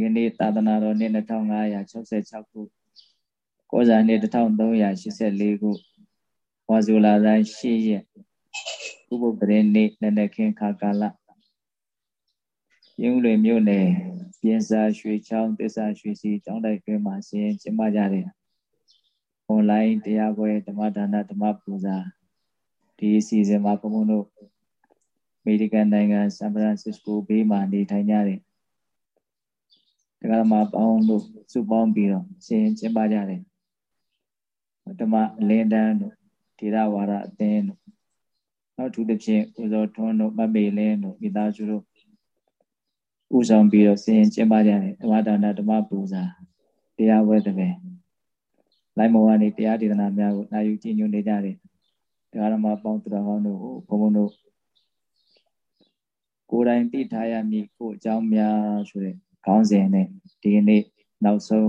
ဒီနေ့သာသနာတော်နှစ်2566ခုကောဇာနှစ်1384ခုဝါဇူလာတိုင်း8ရက်ဥပုပ္ပရေနေ့နနခင်ခါကာလရင်းဦးလွေမြို့နယ်ပြင်စာရွှေချောင်းတစ္ဆာရွှေစီကျောင်းတိုက်တွင်မှာဆင်းကျင်းပကြတဲ့ online တရားပွဲဓမ္မဒါနဓမ္မပူဇာဒီအစီအစဉ်မှာဘုံဘုံတို့အမေရိကန်နိုင်ငံဆန်ဖရန်စစ္စကိုဘေးမှာနေထိုင်ကြတဲ့ တရားမှာပေါင်းလို့စုပေါင်းပြီးတော့ဆင်းကျင်းပကြတယ်ဓမ္မအလင်းတန်းတို့ထေရဝါဒအသင်းတို့နောက်ထူးသဖြင့်ဥဇော်ထွန်းတို့မမေလင်းတို့မိသားစုတို့ဥဆောင်ပြီးတော့ဆင်းကျင်းပကြတယ်ဓမ္မဒါနဓမ္မပူဇာတရားဝဲတဲ့ပဲလိုက်မောကနေတရားဒေသနာများကိုနာယူကြည်ညိုနေကြတယ်တရားဓမ္မပေါင်းသူတော်ကောင်းတို့ကိုဘုံဘုံတို့ကိုယ်တိုင်သိထားရမည်ကိုအကြောင်းများဆိုတဲ့ ခေါင်းစဉ်နဲ့ဒီနေ့နောက်ဆုံး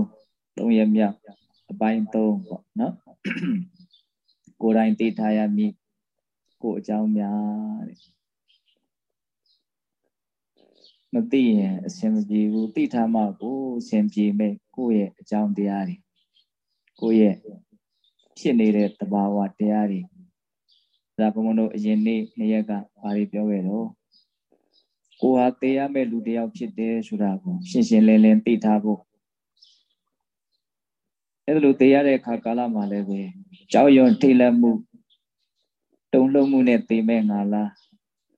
၃ရက်မြောက်အပိုင်း၃ပေါ့နော်ကိုယ်တိုင်သိထားရမည်ကိုအကြောင်းများတဲ့မသိရင်အဆင်မပြေဘူးသိထားမှကိုအဆင်ပြေမဲ့ကိုယ့်ရဲ့အကြောင်းတရားတွေကိုယ့်ရဲ့ဖြစ်နေတဲ့သဘာဝတရားတွေဒါဘုံဘုံတို့အရင်နေ့နေ့ရက်ကဘာတွေပြောခဲ့တော့ ကိုဟာတေးရမဲ့လူတယောက်ဖြစ်တယ်ဆိုတာကိုရှင်းရှင်းလင်းလင်းသိထားဖို့အဲ့လိုတေးရတဲ့အခါကာလမှာလည်းပဲကြောက်ရွံ့ထိတ်လန့်မှုတုံ့လုံမှုနဲ့သိမဲ့ငါလား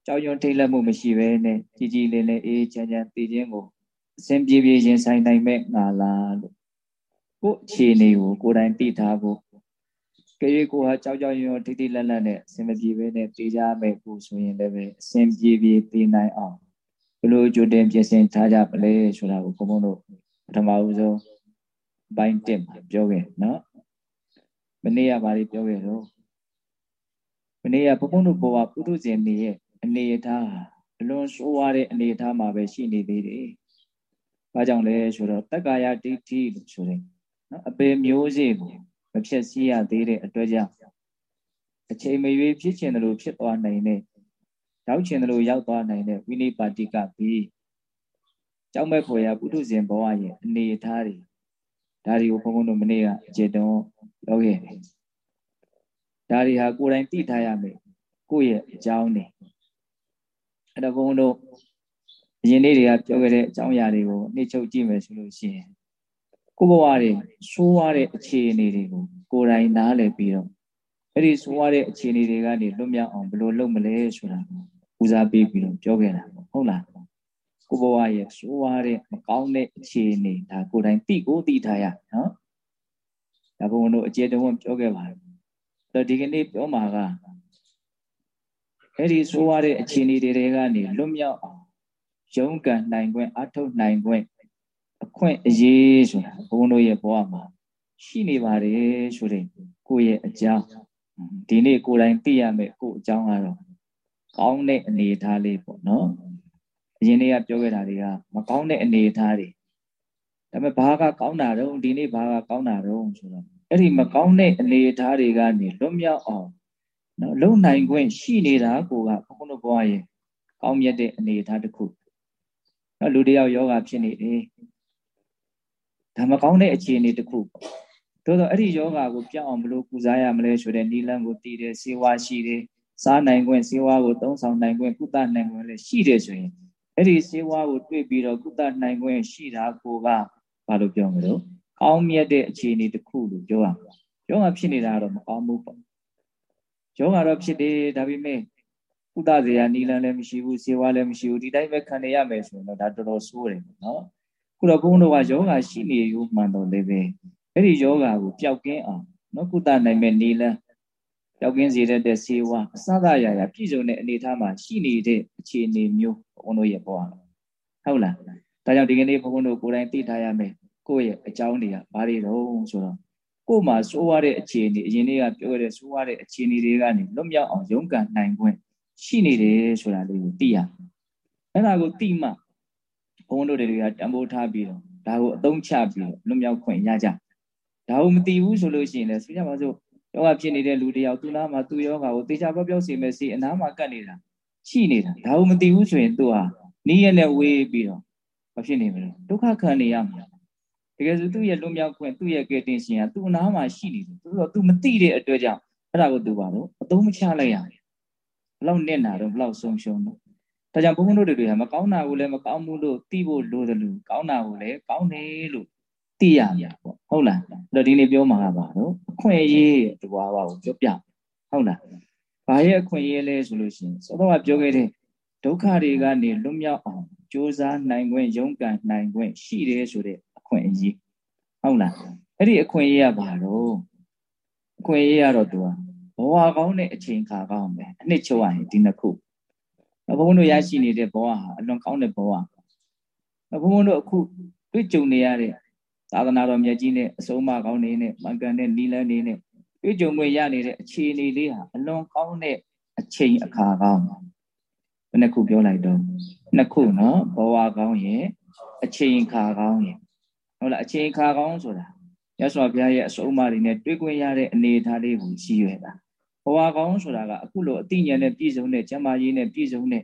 ကြောက်ရွံ့ထိတ်လန့်မှုမရှိဘဲနဲ့ကြည်ကြည်လင်းလင်းအေးချမ်းချမ်းသိခြင်းကိုအစဉ်ပြေပြေရင်ဆိုင်နိုင်မဲ့ငါလားလို့ကိုအခြေအနေကိုကိုယ်တိုင်သိထားဖို့ကြွေကိုဟာကြောက်ကြောက်ရွံ့ရွံ့ထိတ်ထိတ်လန့်လန့်နဲ့အစဉ်မပြေဘဲနဲ့သိကြမဲ့ကိုဆိုရင်လည်းပဲအစဉ်ပြေပြေသိနိုင်အောင်ဘ လို့ကြိုတင်ပြင်ဆင်ထားကြပလဲဆိုတာကိုဘုံဘုံတို့ပထမဦးဆုံးဘိုင်းတက်ပြောခဲ့နော်မနေ့ကဘာတွေပြောခဲ့တော့မနေ့ကဘုံဘုံတို့ဘဝပုထုဇဉ်နေရဲ့အနေအထားအလွန်ဆိုးရတဲ့အနေအထားမှာပဲရှိနေသေးတယ်။ဘာကြောင့်လဲဆိုတော့တက္ကာယဒိဋ္ဌိလို့ဆိုတဲ့နော်အပေမျိုးစေ့ကိုမဖြစ်စည်းရသေးတဲ့အတွက်ကြောင့်အချိန်မရွေးဖြစ်ချင်တယ်လို့ဖြစ်သွားနိုင်တဲ့ ရောက်ချင်တယ်လို့ရောက်သွားနိုင်တဲ့ဝိနိပါတိကပြီးကြောင်းမဲ့ဖွယ်ရပုထုဇဉ်ဘဝရဲ့အနေအထားတွေဒါတွေကိုဘုန်းဘုန်းတို့မနေ့ကအကျေတုံးပြောခဲ့တယ်ဒါတွေဟာကိုယ်တိုင်သိထားရမယ်ကိုယ့်ရဲ့အကြောင်းတွေအဲ့တော့ဘုန်းဘုန်းတို့အရင်နေ့တွေကပြောခဲ့တဲ့အကြောင်းအရာတွေကိုနှိမ့်ချုပ်ကြည့်မယ်ဆိုလို့ရှိရင်ကိုယ့်ဘဝတွေဆိုးရတဲ့အခြေအနေတွေကိုကိုယ်တိုင်နားလည်ပြီးတော့အဲ့ဒီဆိုးရတဲ့အခြေအနေတွေကနေလွတ်မြောက်အောင်ဘယ်လိုလုပ်မလဲဆိုတာကို ဦးစားပေးပြီးတော့ပြောခဲ့တာဟုတ်လားကိုဘဝရဲ့ဆိုးဝါးတဲ့မကောင်းတဲ့အခြေအနေဒါကိုယ်တိုင်သိကိုသိထားရနော်ဒါဘုံတို့အကျေတုံးပြောခဲ့ပါတယ်တော့ဒီကနေ့ပြောမှာကအဲ့ဒီဆိုးဝါးတဲ့အခြေအနေတွေကနေလွတ်မြောက်အောင်ရုန်းကန်နိုင်ခွင့်အထုတ်နိုင်ခွင့်အခွင့်အရေးဆိုတာဘုံတို့ရဲ့ဘဝမှာရှိနေပါတယ်ဆိုတဲ့ကိုယ့်ရဲ့အကြောင်းဒီနေ့ကိုယ်တိုင်သိရမယ်ကိုယ့်အကြောင်းကတော့ ကောင်းတဲ့အနေအထားလေးပေါ့နော်အရင်နေ့ကပြောခဲ့တာတွေကမကောင်းတဲ့အနေအထားတွေဒါပေမဲ့ဘာကကောင်းတာတော့ဒီနေ့ဘာကကောင်းတာတော့ဆိုတော့အဲ့ဒီမကောင်းတဲ့အနေအထားတွေကနေလွတ်မြောက်အောင်နော်လုံနိုင်ခွင့်ရှိနေတာကိုကဘုန်းတော်ဘွားရဲ့ကောင်းမြတ်တဲ့အနေအထားတစ်ခုနော်လူတယောက်ယောဂဖြစ်နေတယ်ဒါမကောင်းတဲ့အခြေအနေတစ်ခုပေါ့သို့တော့အဲ့ဒီယောဂကိုပြောင်းအောင်ဘယ်လိုကုစားရမလဲဆိုတဲ့နိလန်းကိုတည်တယ်စေဝါရှိတယ် စားနိုင်ခွင့်စေဝါကိုသုံးဆောင်နိုင်ခွင့်ကုသနိုင်ခွင့်လည်းရှိတယ်ဆိုရင်အဲ့ဒီစေဝါကိုတွေ့ပြီးတော့ကုသနိုင်ခွင့်ရှိတာကိုကဘာလို့ပြောမလို့ကောင်းမြတ်တဲ့အခြေအနေတစ်ခုလို့ပြောရမှာယောဂဖြစ်နေတာတော့မကောင်းဘူးပေါ့ယောဂတော့ဖြစ်တယ်ဒါပေမဲ့ကုသစရာနီလန်းလည်းမရှိဘူးစေဝါလည်းမရှိဘူးဒီတိုင်းပဲခံနေရမယ်ဆိုရင်တော့ဒါတော်တော်ဆိုးတယ်နော်ခုတော့ဘုန်းတော်ကယောဂရှိနေယူမှန်တော့လည်းပဲအဲ့ဒီယောဂကိုပျောက်ကင်းအောင်နော်ကုသနိုင်မဲ့နီလန်း ပျောက်ကင်းစေတဲ့စေဝါအစသာရရာပြည့်စုံတဲ့အနေအထားမှာရှိနေတဲ့အခြေအနေမျိုးဘုန်းတော်ရဲ့ဘဝဟုတ်လားဒါကြောင့်ဒီကနေ့ဘုန်းတော်ကိုယ်တိုင်သိထားရမယ်ကိုယ့်ရဲ့အကြောင်းတွေကဘာတွေတော့ဆိုတော့ကိုယ်မှာစိုးရတဲ့အခြေအနေအရင်နေ့ကပြောခဲ့တဲ့စိုးရတဲ့အခြေအနေတွေကနေလွတ်မြောက်အောင်ရုန်းကန်နိုင်ခွင့်ရှိနေတယ်ဆိုတာလေးကိုသိရအဲ့ဒါကိုသိမှဘုန်းတော်တွေကတံပိုးထားပြီးတော့ဒါကိုအသုံးချပြီးတော့လွတ်မြောက်ခွင့်ရကြဒါကိုမသိဘူးဆိုလို့ရှိရင်လည်းဆိုကြပါစို့ ယောဂဖြစ်နေတဲ့လူတယောက်သူ့နားမှာသူ့ယောဂကိုတေချာပြောပြောစီမဲ့စီအနားမှာကတ်နေတာရှိနေတာဒါကိုမသိဘူးဆိုရင်သူဟာနီးရနဲ့ဝေးပြီးတော့ဘာဖြစ်နေမလဲဒုက္ခခံနေရမှာတကယ်ဆိုသူ့ရဲ့လွတ်မြောက်ခွင့်သူ့ရဲ့ကယ်တင်ရှင်ကသူ့အနားမှာရှိနေတယ်သူတော့သူမသိတဲ့အတွက်ကြောင့်အဲ့ဒါကိုသူပါတော့အသုံးမချလိုက်ရဘူးဘလောက်နစ်နာတော့ဘလောက်ဆုံးရှုံးတော့ဒါကြောင့်ဘုန်းဘုန်းတို့တွေကမကောင်းတာကိုလည်းမကောင်းဘူးလို့သိဖို့လိုတယ်လို့ကောင်းတာကိုလည်းကောင်းတယ်လို့ သိရမှာပေါ့ဟုတ်လားအဲ့တော့ဒီနေ့ပြောမှာကပါတော့အခွင့်အရေးတကွာပါကိုပြောပြဟုတ်လားဘာရဲ့အခွင့်အရေးလဲဆိုလို့ရှိရင်စောတော့ကပြောခဲ့တဲ့ဒုက္ခတွေကနေလွတ်မြောက်အောင်ကြိုးစားနိုင်ခွင့်ရုန်းကန်နိုင်ခွင့်ရှိတယ်ဆိုတဲ့အခွင့်အရေးဟုတ်လားအဲ့ဒီအခွင့်အရေးကဘာတော့အခွင့်အရေးကတော့သူကဘဝကောင်းတဲ့အချိန်ခါကောင်းပဲအနှစ်ချုပ်ရရင်ဒီနှစ်ခုဘုန်းဘုန်းတို့ရရှိနေတဲ့ဘဝဟာအလွန်ကောင်းတဲ့ဘဝဘုန်းဘုန်းတို့အခုတွေ့ကြုံနေရတဲ့ သာသနာတော်မြတ်ကြီးနဲ့အဆုံးအမကောင်းနေနဲ့မကန်တဲ့နီလန်းနေနဲ့တွေ့ကြုံခွင့်ရနေတဲ့အခြေအနေလေးဟာအလွန်ကောင်းတဲ့အချိန်အခါကောင်းဘယ်နှခုပြောလိုက်တော့နှစ်ခုနော်ဘဝကောင်းရဲ့အချိန်အခါကောင်းရဲ့ဟုတ်လားအချိန်အခါကောင်းဆိုတာရသော်ဘုရားရဲ့အဆုံးအမတွေနဲ့တွေ့ခွင့်ရတဲ့အနေအထားလေးကိုရည်ရွယ်တာဘဝကောင်းဆိုတာကအခုလိုအသိဉာဏ်နဲ့ပြည့်စုံတဲ့ကျမ်းမာရေးနဲ့ပြည့်စုံတဲ့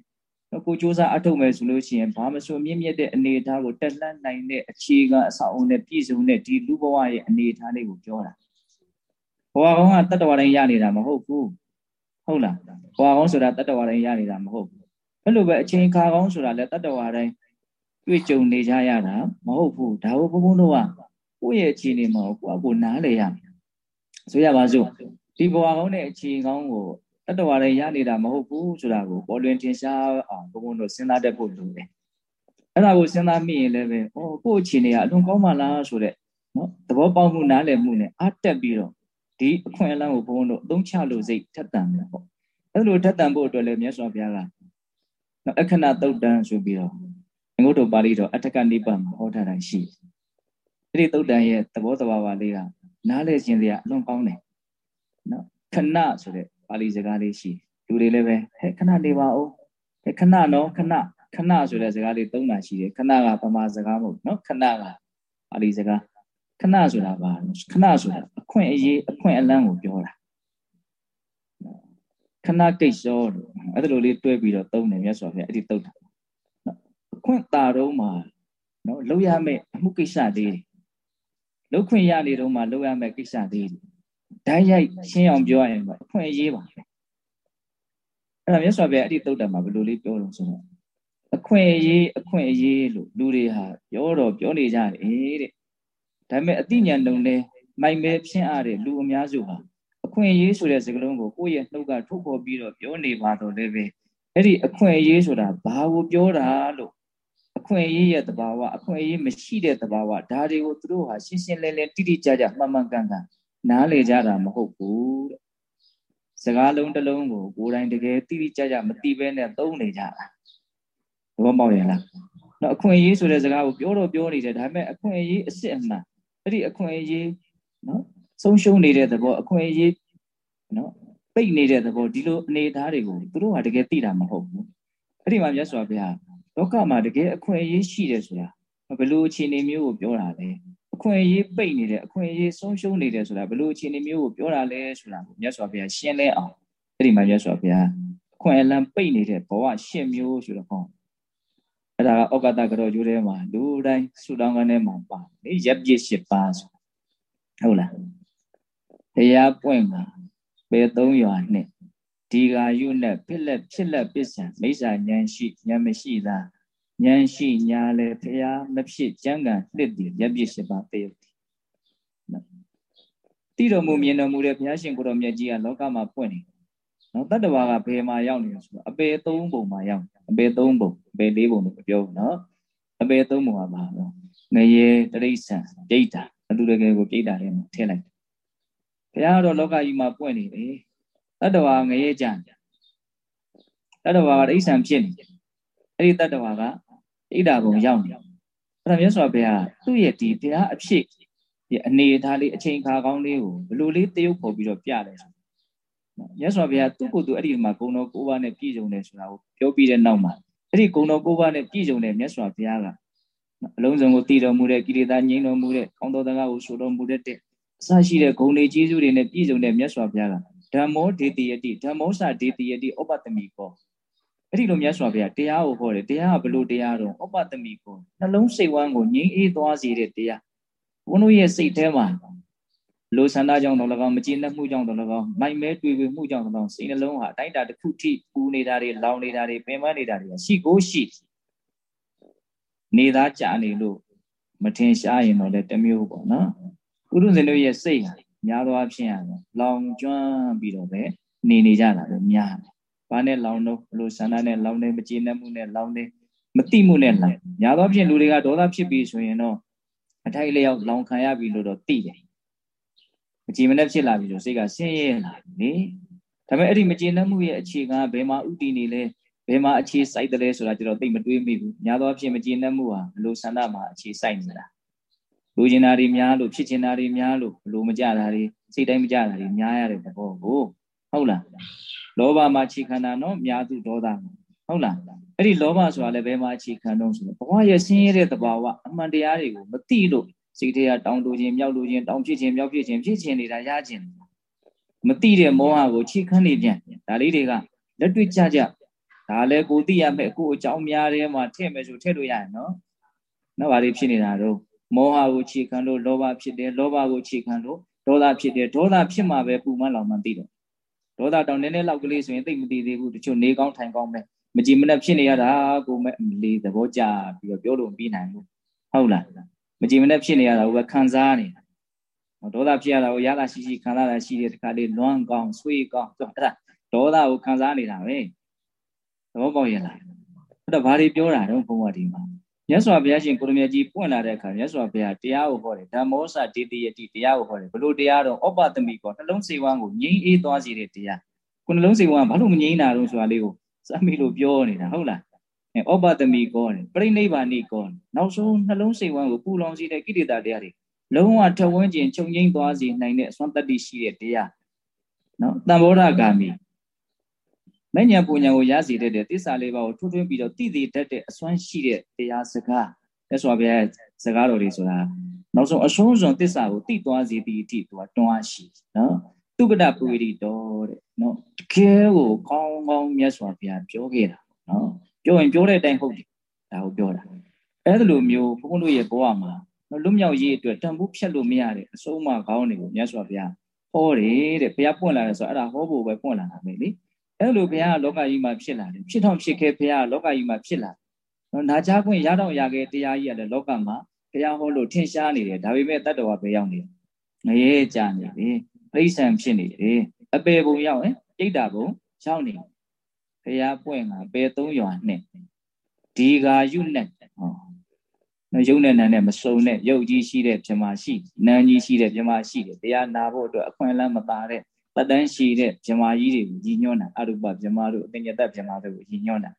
ကိုစူးစမ်းအထုတ်မယ်ဆိုလို့ရှိရင်ဘာမဆိုမြင့်မြတ်တဲ့အနေအထားကိုတက်လှမ်းနိုင်တဲ့အခြေခံအဆောက်အုံနဲ့ပြည့်စုံတဲ့ဒီလူဘဝရဲ့အနေအထားလေးကိုပြောတာဘဝကောင်းကတတ္တဝါတိုင်းရနေတာမဟုတ်ဘူးဟုတ်လားဘဝကောင်းဆိုတာတတ္တဝါတိုင်းရနေတာမဟုတ်ဘူးအဲ့လိုပဲအချိန်ခါကောင်းဆိုတာလည်းတတ္တဝါတိုင်းတွေ့ကြုံနေကြရတာမဟုတ်ဘူးဒါကိုဘုန်းဘုန်းတို့ကကိုယ့်ရဲ့အခြေအနေမှာကိုယ့်အကိုနားလေရမယ်ဆိုရပါစို့ဒီဘဝကောင်းတဲ့အခြေကောင်းကို တတ္တဝါတိုင်းရနေတာမဟုတ်ဘူးဆိုတာကိုပေါ်လွင်ထင်ရှားအောင်ဘုန်းဘုန်းတို့စဉ်းစားတတ်ဖို့လိုတယ်အဲ့ဒါကိုစဉ်းစားမိရင်လည်းပဲဩကိုယ့်အခြေအနေကအလွန်ကောင်းပါလားဆိုတဲ့နော်သဘောပေါက်မှုနားလည်မှုနဲ့အတက်ပြီးတော့ဒီအခွင့်အလမ်းကိုဘုန်းဘုန်းတို့အသုံးချလို့စိတ်ထက်တန်တယ်ပေါ့အဲ့လိုထက်တန်ဖို့အတွက်လည်းမြတ်စွာဘုရားကနော်အခဏတုတ်တန်ဆိုပြီးတော့ငုတ်တော်ပါဠိတော်အထက်ကနိဗ္ဗာန်ဟောထားတာရှိတယ်အဲ့ဒီတုတ်တန်ရဲ့သဘောတဘာဝလေးကနားလည်ခြင်းစရာအလွန်ကောင်းတယ်နော်ခဏဆိုတဲ့ ပါဠိစကားလေးရှိလူတွေလည်းပဲဟဲ့ခဏနေပါဦးဟဲ့ခဏနော်ခဏခဏဆိုတဲ့စကားလေးသုံးတာရှိတယ်ခဏကပမာစကားမဟုတ်နော်ခဏကပါဠိစကားခဏဆိုတာဘာလဲခဏဆိုတာအခွင့်အရေးအခွင့်အလန်းကိုပြောတာခဏကိစ္စရောအဲ့ဒါလိုလေးတွဲပြီးတော့သုံးတယ်မြတ်စွာဘုရားအဲ့ဒီတုတ်တာနော်အခွင့်တာတော့မှာနော်လောက်ရမယ့်အမှုကိစ္စလေးလောက်ခွင့်ရနေတော့မှလောက်ရမယ့်ကိစ္စလေး ဓာတ်ရိုက်ရှင်းအောင်ပြောရရင်တော့အခွင့်အရေးပါပဲအဲ့ဒါမြတ်စွာဘုရားအဲ့ဒီတုတ်တာမှာဘယ်လိုလေးပြောလို့ဆိုတော့အခွင့်အရေးအခွင့်အရေးလို့လူတွေဟာပြောတော့ပြောနေကြတယ်တဲ့ဒါပေမဲ့အတိညာဏ်လုံးနဲ့မိုင်မဲဖြင့်အားတဲ့လူအများစုဟာအခွင့်အရေးဆိုတဲ့စကားလုံးကိုကိုယ့်ရဲ့နှုတ်ကထုတ်ဖော်ပြီးတော့ပြောနေပါတော့လည်းပဲအဲ့ဒီအခွင့်အရေးဆိုတာဘာကိုပြောတာလို့အခွင့်အရေးရဲ့တဘာဝအခွင့်အရေးမရှိတဲ့တဘာဝဒါတွေကိုသူတို့ဟာရှင်းရှင်းလင်းလင်းတိတိကျကျမှန်မှန်ကန်ကန် နားလေကြတာမဟုတ်ဘူးတဲ့စကားလုံးတစ်လုံးကိုကိုယ်တိုင်တကယ်တိတိကျကျမသိဘဲနဲ့သုံးနေကြတာသဘောပေါက်ရလားနော်အခွင့်အရေးဆိုတဲ့စကားကိုပြောတော့ပြောနေတယ်ဒါပေမဲ့အခွင့်အရေးအစ်စ်အမှန်အဲ့ဒီအခွင့်အရေးနော်ဆုံးရှုံးနေတဲ့သဘောအခွင့်အရေးနော်ပိတ်နေတဲ့သဘောဒီလိုအနေအထားတွေကိုသူတို့ကတကယ်သိတာမဟုတ်ဘူးအဲ့ဒီမှာမြတ်စွာဘုရားလောကမှာတကယ်အခွင့်အရေးရှိတယ်ဆိုတာဘယ်လိုအခြေအနေမျိုးကိုပြောတာလဲအ ခွင့်အရေးပိတ်နေတယ်အခွင့်အရေးဆုံးရှုံးနေတယ်ဆိုတာဘယ်လိုအခြေအနေမျိုးကိုပြောတာလဲဆိုတာကိုမြတ်စွာဘုရားရှင်းလဲအောင်အဲ့ဒီမှာမြတ်စွာဘုရားအခွင့်အလမ်းပိတ်နေတဲ့ဘဝရှင်းမျိုးဆိုတော့ဟောအဲ့ဒါကဩကတကတော်ကျိုးထဲမှာလူတိုင်းဆူတောင်းကန်းထဲမှာပါလေရပ်ပြစ်၈ပါးဆိုဟုတ်လားတရားပွင့်မှာပေသုံးရွာနဲ့ဒီဃာယုနဲ့ဖြစ်လက်ဖြစ်လက်ပစ္စံမိစ္ဆာဉာဏ်ရှိဉာဏ်မရှိသာ ဉာဏ်ရှိညာလေဖရာမဖြစ်ကျမ်းဂန်နှစ်တည်ရပ်ပြစ်၈ပါးပေယုတ်တိတော်မူမြင်တော်မူတဲ့ဘုရားရှင်ကိုတော်မြတ်ကြီးကလောကမှာပွင့်နေနော်တတ္တဝါကဘယ်မှာရောက်နေလဲဆိုတော့အပေသုံးပုံမှာရောက်အပေသုံးပုံအပေလေးပုံလို့ပြောဘူးနော်အပေသုံးပုံကပါတော့ငရေတရိษံဒိဋ္ဌာအတူတကယ်ကိုပြိတ္တာထဲမှာထည့်လိုက်ဘုရားကတော့လောကကြီးမှာပွင့်နေတယ်တတ္တဝါငရေကြံတတ္တဝါကဒိဋ္ဌံဖြစ်နေအဲ့ဒီတတ္တဝါက ဒိဋ္ဌာဘုံရောက်နေအဲ့ဒါမြတ်စွာဘုရားသူ့ရဲ့ဒီဘုရားအဖြစ်ဒီအနေအထားလေးအချိန်ခါကောင်းလေးကိုဘယ်လိုလေးတရုပ်ပေါ်ပြီးတော့ပြတယ်ဆိုမြတ်စွာဘုရားသူ့ကိုယ်သူအဲ့ဒီမှာဂုဏ်တော်၉ပါးနဲ့ပြည့်စုံတယ်ဆိုတာကိုပြောပြီးတဲ့နောက်မှာအဲ့ဒီဂုဏ်တော်၉ပါးနဲ့ပြည့်စုံတဲ့မြတ်စွာဘုရားကအလုံးစုံကိုတည်တော်မူတဲ့ကိလေသာငြိမ်းတော်မူတဲ့ကောင်းသောတရားကိုဆိုတော်မူတဲ့အစရှိတဲ့ဂုဏ်တွေကျေးဇူးတွေနဲ့ပြည့်စုံတဲ့မြတ်စွာဘုရားကဓမ္မောဒေတိယတိဓမ္မောစဒေတိယတိဥပတ္တမိကော အဲ့ဒီလိုမြတ်စွာဘုရားတရားကိုဟောတယ်တရားကဘလို့တရားတော့ဩပတမိကိုနှလုံးစိတ်ဝမ်းကိုငြိမ်းအေးသွားစေတဲ့တရားဘုန်းတို့ရဲ့စိတ်ထဲမှာလိုဆန္ဒကြောင့်တော့၎င်းမကျေနပ်မှုကြောင့်တော့၎င်းမိုက်မဲတွေ့ဝေမှုကြောင့်တော့၎င်းစိတ်နှလုံးဟာအတိုင်းတာတစ်ခုထိပူနေတာတွေလောင်နေတာတွေပင်ပန်းနေတာတွေရှိကိုရှိနေသားကြာနေလို့မထင်ရှားရင်တော့လည်းတမျိုးပေါ့နော်ဥဒုဇင်တို့ရဲ့စိတ်ဟာများသောအားဖြင့်ကတော့လောင်ကျွမ်းပြီးတော့ပဲနေနေကြတာပဲများတယ်။ ဘာနဲ့လောင်တော့ဘလို့ဆန္ဒနဲ့လောင်နေမကျေနပ်မှုနဲ့လောင်နေမတိမှုနဲ့လောင်များသောအားဖြင့်လူတွေကဒေါသဖြစ်ပြီးဆိုရင်တော့အထိုက်လျောက်လောင်ခံရပြီလို့တော့သိတယ်။မကြည်မနဲ့ဖြစ်လာပြီဆိုစိတ်ကဆင်းရဲလာပြီ။ဒါပေမဲ့အဲ့ဒီမကျေနပ်မှုရဲ့အခြေခံဘယ်မှာဥတည်နေလဲဘယ်မှာအခြေစိုက်တယ်လဲဆိုတာကျွန်တော်သိမတွေးမိဘူး။များသောအားဖြင့်မကျေနပ်မှုဟာဘလို့ဆန္ဒမှာအခြေစိုက်နေတာ။လူကျင်တာတွေများလို့ဖြစ်ကျင်တာတွေများလို့ဘလို့မကြတာတွေစိတ်တိုင်းမကြတာတွေများရတဲ့သဘောကို ဟုတ်လားလောဘမှာခြေခံတာနော်များသူဒေါသဟုတ်လားအဲ့ဒီလောဘဆိုတာလည်းဘယ်မှာခြေခံတော့ဆိုတော့ဘဝရဲ့ဆင်းရဲတဲ့သဘာဝအမှန်တရားတွေကိုမသိလို့စိတ်ထဲကတောင်းတခြင်းမြောက်လို့ခြင်းတောင်းဖြစ်ခြင်းမြောက်ဖြစ်ခြင်းဖြစ်ခြင်းနေတာရခြင်းမသိတဲ့မောဟကိုခြေခံနေပြန်ဒါလေးတွေကလက်တွေ့ကြကြဒါလည်းကိုသိရမယ်ကိုအကြောင်းများတယ်မှာထည့်မယ်ဆိုထည့်လို့ရရင်နော်နော်ဘာတွေဖြစ်နေတာတော့မောဟကိုခြေခံလို့လောဘဖြစ်တယ်လောဘကိုခြေခံလို့ဒေါသဖြစ်တယ်ဒေါသဖြစ်မှပဲပူမလောင်မှသိတော့ ဒေါသတောင်နည်းနည်းလောက်ကလေးဆိုရင်သိမသိသေးဘူးတချို့နေကောင်းထိုင်ကောင်းပဲမကြည်မနဲ့ဖြစ်နေရတာကိုမဲ့လေသဘောကျပြီးတော့ပြောလို့မပြီးနိုင်ဘူးဟုတ်လားမကြည်မနဲ့ဖြစ်နေရတာကိုပဲခံစားနေတာဒေါသဖြစ်ရတာကိုရတာရှိရှိခံစားတာရှိတဲ့တခါလေးလွမ်းကောင်းဆွေးကောင်းဆိုအဲ့ဒါဒေါသကိုခံစားနေတာပဲသဘောပေါက်ရလားအဲ့တော့ဘာတွေပြောတာတော့ဘုံဝဒီမှာ မြတ်စွာဘုရားရှင်ကိုရမြတ်ကြီးပွင့်လာတဲ့အခါမြတ်စွာဘုရားတရားကိုဟောတယ်ဓမ္မောစတေတိယတိတရားကိုဟောတယ်ဘလို့တရားတော့ဩပတမိကောနှလုံးစိတ်ဝမ်းကိုငြိမ်းအေးသွားစေတဲ့တရားကိုနှလုံးစိတ်ဝမ်းဘာလို့မငြိမ်းတာတော့ဆိုတာလေးကိုစမ်းမိလို့ပြောနေတာဟုတ်လားအဲဩပတမိကောတယ်ပြိဋိဘာနိကောနောက်ဆုံးနှလုံးစိတ်ဝမ်းကိုပူလောင်စေတဲ့ကိလေသာတရားတွေလုံးဝထဝန်းကျင်ချုပ်ငိမ့်သွားစေနိုင်တဲ့အစွမ်းတတ္တိရှိတဲ့တရားနော်တံဘောဓဂာမိ မဉ္ဇဉ်ပူညာကိုရစေတဲ့တစ္ဆာလေးပါးကိုထွထွင်းပြီးတော့တည်တည်တတ်တဲ့အစွမ်းရှိတဲ့တရားစကားလက်စွာဘုရားစကားတော်တွေဆိုတာနောက်ဆုံးအဆုံးစွန်တစ္ဆာကိုတည်သွားစေသည့်အထိသူကတွန်းအားရှိနော်တုပဒပုရိတော်တဲ့နော်တကယ်ကိုကောင်းကောင်းမြတ်စွာဘုရားပြောခဲ့တာနော်ပြောရင်ပြောတဲ့အတိုင်းဟုတ်တယ်ဒါကိုပြောတာအဲ့ဒါလိုမျိုးဘုန်းဘုန်းတို့ရဲ့ဘဝမှာလွတ်မြောက်ရေးအတွက်တန်ဖိုးဖြတ်လို့မရတဲ့အဆုံးအမကောင်းတွေကိုမြတ်စွာဘုရားဟောတယ်တဲ့ဘုရားပွင့်လာတယ်ဆိုတော့အဲ့ဒါဟောဖို့ပဲပွင့်လာတာပဲလေ အဲ့လိုဘုရားကလောကကြီးမှာဖြစ်လာတယ်ဖြစ်တော့ဖြစ်ခဲ့ဘုရားကလောကကြီးမှာဖြစ်လာနော်နာကြားခွင့်ရတော့ရခဲ့တရားကြီးကလည်းလောကမှာဘုရားဟောလို့ထင်ရှားနေတယ်ဒါပေမဲ့တတ္တဝါပဲရောက်နေငရဲကြနေတယ်ပြိဿံဖြစ်နေတယ်အပေဘုံရောက်ရင်တိတ်တာဘုံရောက်နေဘုရားပွင့်ကပေသုံးရွာနဲ့ဒီဃာယုနဲ့ဟောနော်ယုံနဲ့နံနဲ့မစုံနဲ့ယုတ်ကြီးရှိတဲ့ပြမရှိနန်းကြီးရှိတဲ့ပြမရှိတယ်တရားနာဖို့အတွက်အခွင့်အလမ်းမပါတဲ့ ပတ်တန်းရှိတဲ့ဗြမာကြီးတွေကိုညီညွတ်တာအရုပဗြမာတို့အတင်ညတဗြမာတို့ကိုညီညွတ်တာ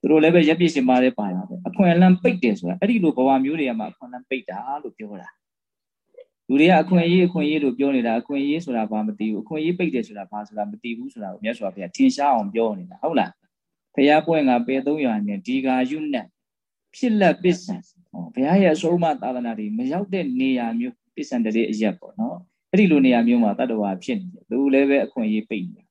သူတို့လည်းပဲရက်ပြည့်ရှင်မာတဲ့ပါတာပဲအခွင့်အလမ်းပိတ်တယ်ဆိုတာအဲ့ဒီလိုဘဝမျိုးတွေကမှအခွင့်အလမ်းပိတ်တာလို့ပြောတာလူတွေကအခွင့်အရေးအခွင့်အရေးလို့ပြောနေတာအခွင့်အရေးဆိုတာဘာမသိဘူးအခွင့်အရေးပိတ်တယ်ဆိုတာဘာဆိုတာမသိဘူးဆိုတာကိုမြတ်စွာဘုရားထင်ရှားအောင်ပြောနေတာဟုတ်လားဘုရားပွင့်ကပေ300နဲ့ဒီဃာယုနတ်ဖြစ်လက်ပစ္စံဟောဘုရားရဲ့အဆုံးအမသာသနာတွေမရောက်တဲ့နေရာမျိုးပစ္စံတည်းအရက်ပေါ့နော် အဲ့ဒီလိုနေရာမျိုးမှာတတ္တဝါဖြစ်နေတယ်သူလည်းပဲအခွင့်အရေးပိတ်နေ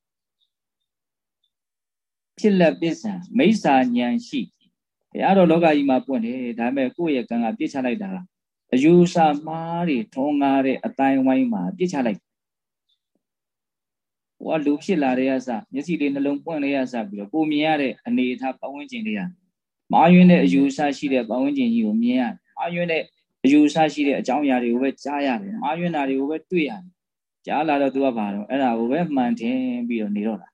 ဖြစ်လက်ပစ္စံမိစ္ဆာဉာဏ်ရှိဘုရားတော်လောကကြီးမှာပွင့်တယ်ဒါပေမဲ့ကိုယ့်ရဲ့ကံကပြစ်ချလိုက်တာအယူဆမှားတွေထုံးကားတဲ့အတိုင်းဝိုင်းမှာပြစ်ချလိုက်ဟိုကလူဖြစ်လာတဲ့ရစမျက်စိလေးနှလုံးပွင့်လေးရစပြီးတော့ကိုမြင်ရတဲ့အနေအထားပတ်ဝန်းကျင်လေးကမာယွင်းတဲ့အယူဆရှိတဲ့ပတ်ဝန်းကျင်ကြီးကိုမြင်ရမာယွင်းတဲ့ အယူဆရှိတဲ့အကြောင်းအရာတွေကိုပဲကြားရတယ်မာယွင်းတာတွေကိုပဲတွေ့ရတယ်ကြားလာတော့သူကဘာတော့အဲ့ဒါကိုပဲမှန်တင်ပြီးတော့နေတော့တာ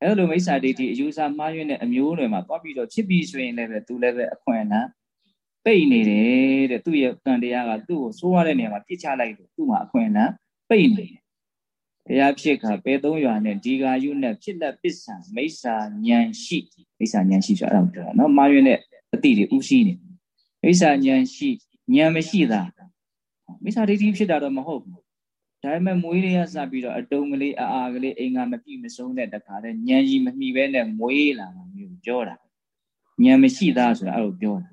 အဲ့လိုမိစ္ဆာဒိဋ္ဌိအယူဆမှားယွင်းတဲ့အမျိုးတွေမှာသွားပြီးတော့ဖြစ်ပြီးဆိုရင်လည်းပဲသူလည်းပဲအခွင့်အလမ်းပိတ်နေတယ်တဲ့သူ့ရဲ့ကံတရားကသူ့ကိုစိုးရတဲ့နေရာမှာပြစ်ချလိုက်လို့သူ့မှာအခွင့်အလမ်းပိတ်နေတယ်ဘုရားဖြစ်ခါပေသုံးရွာနဲ့ဒီဃာယုနဲ့ဖြစ်လက်ပစ္ဆံမိစ္ဆာဉာဏ်ရှိမိစ္ဆာဉာဏ်ရှိဆိုအဲ့ဒါကိုပြောတာနော်မှားယွင်းတဲ့အတိတွေဥရှိနေ မိစ္ဆာဉာဏ်ရှိဉာဏ်မရှိတာမိစ္ဆာဒိဋ္ဌိဖြစ်တာတော့မဟုတ်ဘူးဒါပေမဲ့မွေးလေးရစပြီးတော့အတုံးကလေးအာအာကလေးအိမ်ကမပြည့်မစုံတဲ့တခါတည်းဉာဏ်ကြီးမမိပဲနဲ့မွေးလာတာမျိုးပြောတာဉာဏ်မရှိတာဆိုတာအဲ့လိုပြောတာ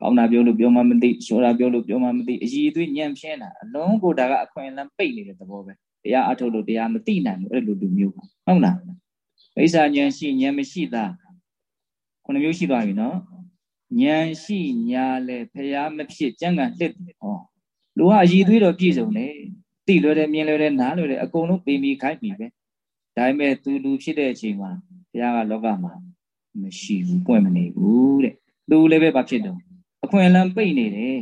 ကောင်းတာပြောလို့ပြောမှမသိဆိုတာပြောလို့ပြောမှမသိအည်အသွေးညံ့ဖြင်းတာအလုံးကိုဒါကအခွင့်အလမ်းပိတ်နေတဲ့သဘောပဲတရားအထုတ်လို့တရားမသိနိုင်ဘူးအဲ့လိုလူမျိုးပါဟုတ်လားဘအိဆာဉာဏ်ရှိဉာဏ်မရှိတာခုနှစ်မျိုးရှိသွားပြီနော် ဉာဏ်ရှိညာလဲဖျားမဖြစ်ကြံ့ကန်လှစ်ဟောလူကအည်သွေးတော့ပြည့်စုံတယ်တိလွယ်တယ်မြင်လွယ်တယ်နားလွယ်တယ်အကုန်လုံးပေမီခိုက်ပြီပဲဒါပေမဲ့သူလူဖြစ်တဲ့အချိန်မှာဘုရားကလောကမှာမရှိဘူးပွင့်မနေဘူးတဲ့သူလည်းပဲဘာဖြစ်တော့အခွင့်အလမ်းပိတ်နေတယ်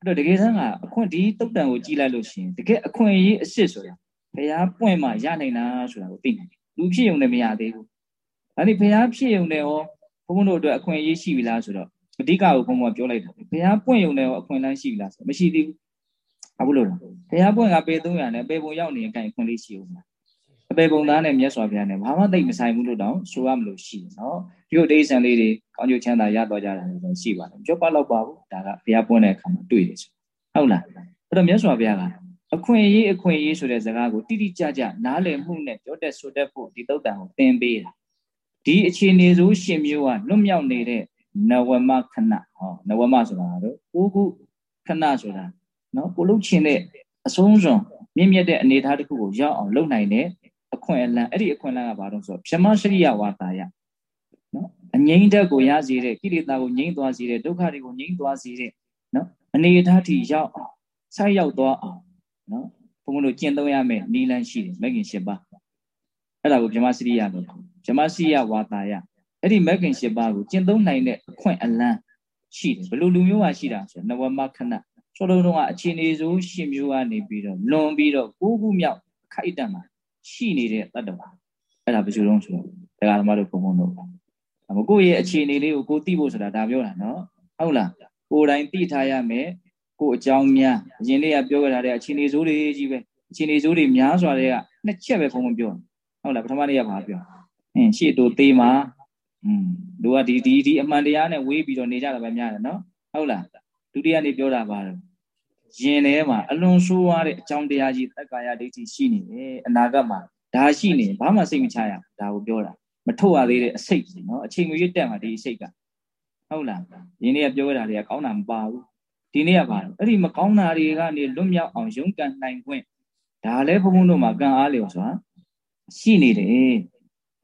အဲ့တော့တကယ်တမ်းကအခွင့်ဒီတုတ်တန်ကိုကြည်လိုက်လို့ရှိရင်တကယ်အခွင့်အရေးအစ်စ်ဆိုတာဘုရားပွင့်မှရနိုင်လားဆိုတာကိုသိနိုင်တယ်လူဖြစ်ုံနဲ့မရသေးဘူးဒါนี่ဘုရားဖြစ်ုံနဲ့ရော ဘုန်းဘုန်းတို့အတွက်အခွင့်အရေးရှိပြီလားဆိုတော့အဓိကကိုဘုန်းဘုန်းပြောလိုက်တာဘုရားပွင့်ုံနဲ့ရောအခွင့်အလမ်းရှိပြီလားဆိုမရှိသေးဘူးအခုလို့လားဘုရားပွင့်ကပေ300နဲ့ပေပုံရောက်နေရင်အကန့်ခွင့်လေးရှိဦးမှာအပေပုံသားနဲ့မြတ်စွာဘုရားနဲ့ဘာမှသိမဆိုင်ဘူးလို့တောင်ဆိုရမလို့ရှိတယ်နော်ဒီလိုဒိဋ္ဌံလေးတွေကောင်းကျိုးချမ်းသာရတော့ကြတာလည်းရှိပါတယ်ကြောပတ်တော့ပါဘူးဒါကဘုရားပွင့်တဲ့အခါမှာတွေ့တယ်ဆိုဟုတ်လားအဲ့တော့မြတ်စွာဘုရားကအခွင့်အရေးအခွင့်အရေးဆိုတဲ့စကားကိုတိတိကျကျနားလည်မှုနဲ့ပြောတတ်ဆိုတတ်ဖို့ဒီသုတ်တန်ကိုသင်ပေးတာ ဒီအခြေအနေဆိုရှင်မျိုးကလွတ်မြောက်နေတဲ့နဝမခဏဟောနဝမဆိုတာတော့ကိုခုခဏဆိုတာနော်ကိုလုတ်ချင်တဲ့အဆုံးစွန်မြင့်မြတ်တဲ့အနေအထားတစ်ခုကိုရောက်အောင်လုပ်နိုင်တဲ့အခွင့်အလမ်းအဲ့ဒီအခွင့်အလမ်းကဘာလို့ဆိုတော့ဗြဟ္မစရိယဝါတာယနော်အငြိမ့်တဲ့ကိုရစေတဲ့ကိလေသာကိုငြိမ့်သွားစေတဲ့ဒုက္ခတွေကိုငြိမ့်သွားစေတဲ့နော်အနေအထားထိရောက်အောင်ဆိုက်ရောက်သွားအောင်နော်ဘုံဘုံတို့ကျင့်သုံးရမယ်နီလန်းရှိတယ်မဂ်ခင်၈ပါးအဲ့ဒါကိုဗြဟ္မစရိယလို့ခေါ် ဗြဟ္မစရိယဝါတာယအဲ့ဒီမဂ်ခင်၈ပါးကိုကျင့်သုံးနိုင်တဲ့အခွင့်အလမ်းရှိတယ်ဘယ်လိုလူမျိုးကရှိတာဆိုနဝမခဏဆိုတော့တော့အခြေအနေဆိုရှင်မျိုးကနေပြီးတော့လွန်ပြီးတော့ကိုးခုမြောက်ခိုက်တံမှာရှိနေတဲ့တတ္တဝါအဲ့ဒါဘယ်လိုလုံးဆိုတော့တရားဓမ္မတို့ဘုံဘုံတို့အမကိုယ့်ရဲ့အခြေအနေလေးကိုကိုသိဖို့ဆိုတာဒါပြောတာနော်ဟုတ်လားကိုယ်တိုင်သိထားရမယ်ကိုအကြောင်းများအရင်လေးကပြောခဲ့တာတဲ့အခြေအနေဆိုးတွေကြီးပဲအခြေအနေဆိုးတွေများစွာတွေကနှစ်ချက်ပဲဘုံဘုံပြောဟုတ်လားပထမနေ့ကဘာပြော အင်းရှေ့တို့သေးမှာอืมတို့ကဒီဒီဒီအမှန်တရားနဲ့ဝေးပြီးတော့နေကြတာပဲများတယ်နော်ဟုတ်လားဒုတိယနေ့ပြောတာပါတော့ရင်ထဲမှာအလွန်ဆိုးရတဲ့အကြောင်းတရားကြီးတက္ကာယဒိဋ္ဌိရှိနေတယ်အနာဂတ်မှာဒါရှိနေဘာမှစိတ်မချရဒါကိုပြောတာမထုတ်ရသေးတဲ့အစိတ်နော်အချိန်မရွတ်တက်မှာဒီအစိတ်ကဟုတ်လားဒီနေ့ကပြောရတာတွေကကောင်းတာမပါဘူးဒီနေ့ကပါတော့အဲ့ဒီမကောင်းတာတွေကနေလွတ်မြောက်အောင်ရုန်းကန်နိုင်ခွင့်ဒါလည်းဘုန်းဘုန်းတို့မှာကံအားလျော်စွာရှိနေတယ်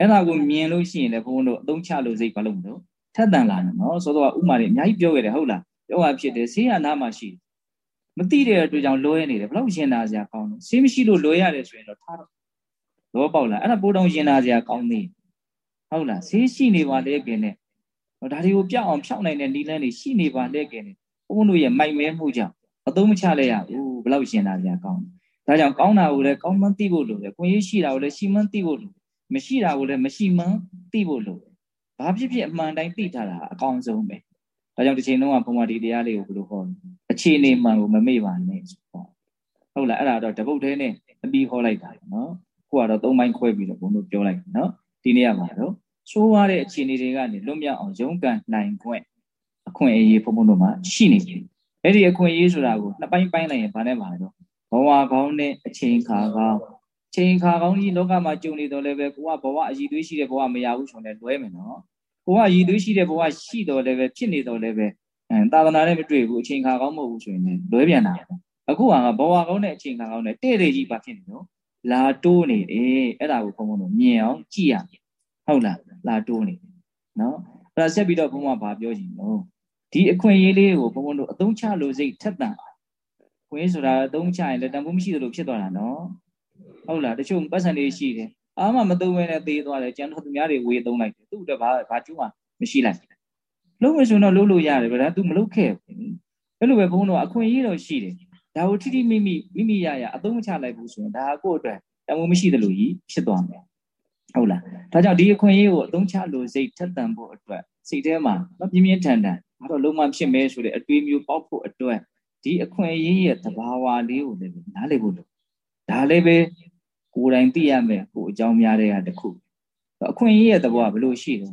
အဲ့ဒါကိုမြင်လို့ရှိရင်လည်းဘုန်းဘုန်းတို့အသုံးချလို့စိတ်ဘာလို့မလို့ထက်တန်လာတယ်နော်ဆိုတော့ဥမာတွေအများကြီးပြောခဲ့တယ်ဟုတ်လားပြောတာဖြစ်တယ်ဈေးရနာမှာရှိမသိတဲ့အတွက်ကြောင့်လွဲနေတယ်ဘလို့ရင်နာစရာကောင်းတယ်ဈေးမရှိလို့လွဲရတယ်ဆိုရင်တော့ထားတော့လောပေါက်လာအဲ့ဒါပိုးတောင်ရင်နာစရာကောင်းသေးဟုတ်လားဈေးရှိနေပါလေကင်းနဲ့ဒါတွေကိုပြောက်အောင်ဖြောက်နိုင်တဲ့နီလန်းတွေရှိနေပါလေကင်းနဲ့ဘုန်းတို့ရဲ့မိုက်မဲမှုကြောင့်အသုံးမချလဲရဘူးဘလို့ရင်နာစရာကောင်းတယ်ဒါကြောင့်ကောင်းတာကိုလည်းကောင်းမှန်းသိဖို့လိုတယ်ကိုရေးရှိတာကိုလည်းရှိမှန်းသိဖို့လို မရှိတာကိုလည်းမရှိမှန်းသိဖို့လိုဘာဖြစ်ဖြစ်အမှန်တိုင်းသိထားတာအကောင်းဆုံးပဲဒါကြောင့်ဒီချိန်လုံးကဘုံမဒီတရားလေးကိုဘယ်လိုဟောလဲအခြေအနေမှန်ကိုမမေ့ပါနဲ့ပေါ့ဟုတ်လားအဲ့ဒါတော့တပုတ်သေးနဲ့အပြီးဟောလိုက်တာနော်ခုကတော့သုံးပိုင်းခွဲပြီးတော့ဘုံတို့ပြောလိုက်နော်ဒီနေ့ကမှာတော့ဆိုးရတဲ့အခြေအနေတွေကနေလွတ်မြောက်အောင်ရုန်းကန်နိုင်ခွင့်အခွင့်အရေးဘုံဘုံတို့မှာရှိနေတယ်အဲ့ဒီအခွင့်အရေးဆိုတာကိုနှစ်ပိုင်းပိုင်းလိုက်ရင်ဘာနဲ့ပါလဲတော့ဘဝကောင်းတဲ့အချိန်ခါကောင်း ချိန်ခါကောင်းကြီးလောကမှာကြုံနေတော့လည်းပဲကိုကဘဝအည်သွေးရှိတဲ့ဘဝမရဘူးဆိုရင်လွဲမယ်နော်ကိုကအည်သွေးရှိတဲ့ဘဝရှိတော့လည်းပဲဖြစ်နေတော့လည်းပဲအဲသာသနာနဲ့မတွေ့ဘူးအချိန်ခါကောင်းမဟုတ်ဘူးဆိုရင်လည်းလွဲပြန်တာအခုကဘဝကောင်းတဲ့အချိန်ခါကောင်းတဲ့တဲ့တဲ့ကြီးပါဖြစ်နေတော့လာတိုးနေတယ်အဲ့ဒါကိုဘုံဘုံတို့မြင်အောင်ကြည့်ရမယ်ဟုတ်လားလာတိုးနေတယ်နော်အဲ့ဒါဆက်ပြီးတော့ဘုံဘုံကဘာပြောချင်လို့ဒီအခွင့်အရေးလေးကိုဘုံဘုံတို့အသုံးချလို့စိတ်ထက်တန်ခွင့်ဆိုတာအသုံးချရင်လည်းတန်ဖိုးမရှိသလိုဖြစ်သွားတာနော် ဟုတ်လားတချို့ပတ်စံလေးရှိတယ်အားမမသုံးဘဲနဲ့သေးသွားတယ်ကျန်တော့သူများတွေဝေသုံးလိုက်တယ်သူ့အတွက်ဘာဘာကျူးမှမရှိလိုက်လုံးမဆိုတော့လုံးလို့ရတယ်ဗျာ तू မလုပ်ခဲ့ဘူးအဲ့လိုပဲဘုန်းတော်အခွင့်အရေးတော့ရှိတယ်ဒါကိုထိထိမိမိမိမိရရအသုံးမချလိုက်ဘူးဆိုရင်ဒါကိုယ့်အတွက်တမိုးမရှိသလိုကြီးဖြစ်သွားမယ်ဟုတ်လားဒါကြောင့်ဒီအခွင့်အရေးကိုအသုံးချလို့စိတ်ထက်သန်ဖို့အတွက်စိတ်ထဲမှာပြင်းပြင်းထန်ထန်ဘာတော့လုံးမဖြစ်မဲဆိုတဲ့အတွေးမျိုးပေါက်ဖို့အတွက်ဒီအခွင့်အရေးရဲ့သဘာဝလေးကိုလည်းနားလည်ဖို့လို့ဒါလည်းပဲ ကိုယ်တိုင်သိရမယ်ကိုအကြောင်းများတဲ့ဟာတစ်ခုအခွင့်အရေးရဲ့သဘောကဘယ်လိုရှိလဲ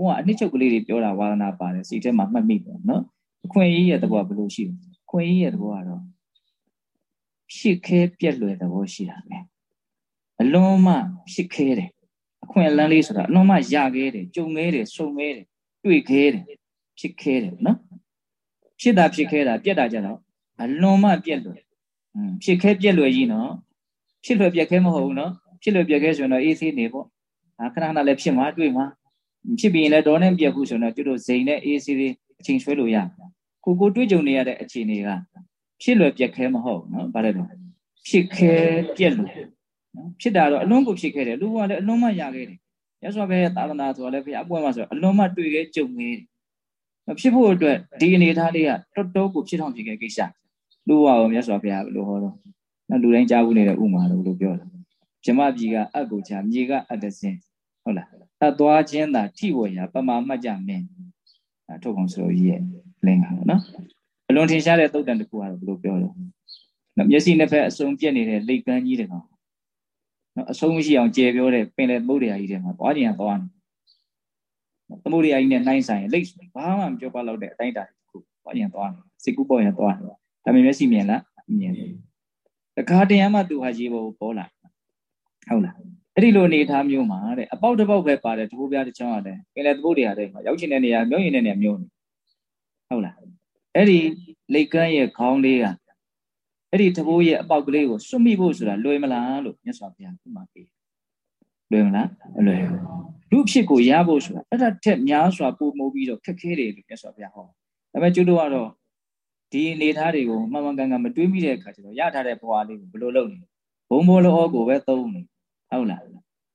ဘုံကအနှစ်ချုပ်ကလေးတွေပြောတာဝါဒနာပါတယ်စိတ်ထဲမှာမှတ်မိတယ်နော်အခွင့်အရေးရဲ့သဘောကဘယ်လိုရှိလဲအခွင့်အရေးရဲ့သဘောကတော့ဖြစ်ခဲပြက်လွယ်သဘောရှိတာပဲအလွန်မှဖြစ်ခဲတယ်အခွင့်အလန်းလေးဆိုတာအလွန်မှရခဲတယ်ကြုံခဲတယ်ဆုံခဲတယ်တွေ့ခဲတယ်ဖြစ်ခဲတယ်နော်ဖြစ်တာဖြစ်ခဲတာပြက်တာကြတော့အလွန်မှပြက်လွယ်ဖြစ်ခဲပြက်လွယ်ကြီးနော် ဖြစ်လွယ်ပြက်ခဲမဟုတ်ဘူးနော်ဖြစ်လွယ်ပြက်ခဲဆိုရင်တော့အေးသေးနေပေါ့အာခဏခဏလည်းဖြစ်မှာတွေ့မှာဖြစ်ပြီးရင်လည်းဒေါနဲ့ပြက်ခုဆိုတော့ကျွတ်တို့ဇိမ်နဲ့အေးစီတွေအချိန်ဆွဲလို့ရကိုကိုတွေ့ကြုံနေရတဲ့အခြေအနေကဖြစ်လွယ်ပြက်ခဲမဟုတ်နော်ဗါတယ်တော့ဖြစ်ခဲပြက်လို့နော်ဖြစ်တာတော့အလွန်ကိုဖြစ်ခဲ့တယ်လူကလည်းအလွန်မှရခဲ့တယ်ရသော်ပဲသာသနာဆိုတော့လည်းဘုရားအပွင့်မှဆိုအလွန်မှတွေ့ခဲ့ကြုံခဲ့တယ်ဖြစ်ဖို့အတွက်ဒီအနေထားလေးကတော်တော်ကိုဖြစ်ထောင်ဖြစ်ခဲ့ကိစ္စလူဝါရောမြတ်စွာဘုရားဘယ်လိုဟောတော့ နော်လူတိုင်းကြားဘူးနေတဲ့ဥမာလို့ဘယ်လိုပြောလဲဗြမပြည်ကအတ်ကိုချာမြေကအတ်တစင်ဟုတ်လားအတ်သွားခြင်းသာထိဝရာပမာမှတ်ကြမင်းအဲထုတ်ကုန်ဆိုကြီးရဲ့လင်းပါနော်အလွန်ထင်ရှားတဲ့သုတ်တန်တစ်ခုကတော့ဘယ်လိုပြောလဲနော်မျက်စိနှစ်ဖက်အစုံပြက်နေတဲ့လိတ်ကန်းကြီးတကောင်နော်အဆုံးမရှိအောင်ကြဲပြောတဲ့ပင်လေသမုဒ္ဒရာကြီးထဲမှာသွားကြရင်သွားနေသမုဒ္ဒရာကြီးနဲ့နှိုင်းဆိုင်လိတ်ဘာမှမပြောပါတော့တဲ့အတိုင်းတာတစ်ခုသွားကြရင်သွားနေစိတ်ကူးပေါ်ရင်သွားနေဒါပေမဲ့မျက်စိမြင်လားမြင်တယ် တခါတည်းမှသူဟာရေပေါ်ပေါ်လာဟုတ်လားအဲ့ဒီလိုအနေထားမျိုးမှာတဲ့အပေါက်တစ်ပေါက်ပဲပါတယ်တဘိုးပြားတစ်ချောင်းရတယ်ပင်လေသမုဒ္ဒရာထဲမှာရောက်ချင်တဲ့နေရာမျိုးရင်တဲ့နေရာမျိုးနေဟုတ်လားအဲ့ဒီလိတ်ကန်းရဲ့ခေါင်းလေးကအဲ့ဒီတဘိုးရဲ့အပေါက်ကလေးကိုစွတ်မိဖို့ဆိုတာလွယ်မလားလို့မြတ်စွာဘုရားဥမာပေးလွယ်မလားမလွယ်ဘူးလူဖြစ်ကိုရဖို့ဆိုတာအဲ့ဒါထက်များစွာပိုမိုးပြီးတော့ခက်ခဲတယ်လို့မြတ်စွာဘုရားဟောဒါပေမဲ့ကျွတ်တို့ကတော့ ဒီအနေထားတွေကိုမှန်မှန်ကန်ကန်မတွေးမိတဲ့အခါကျတော့ရထားတဲ့ဘဝလေးကိုဘယ်လိုလုပ်နေဘုံဘောလောကိုပဲသုံးနေဟုတ်လား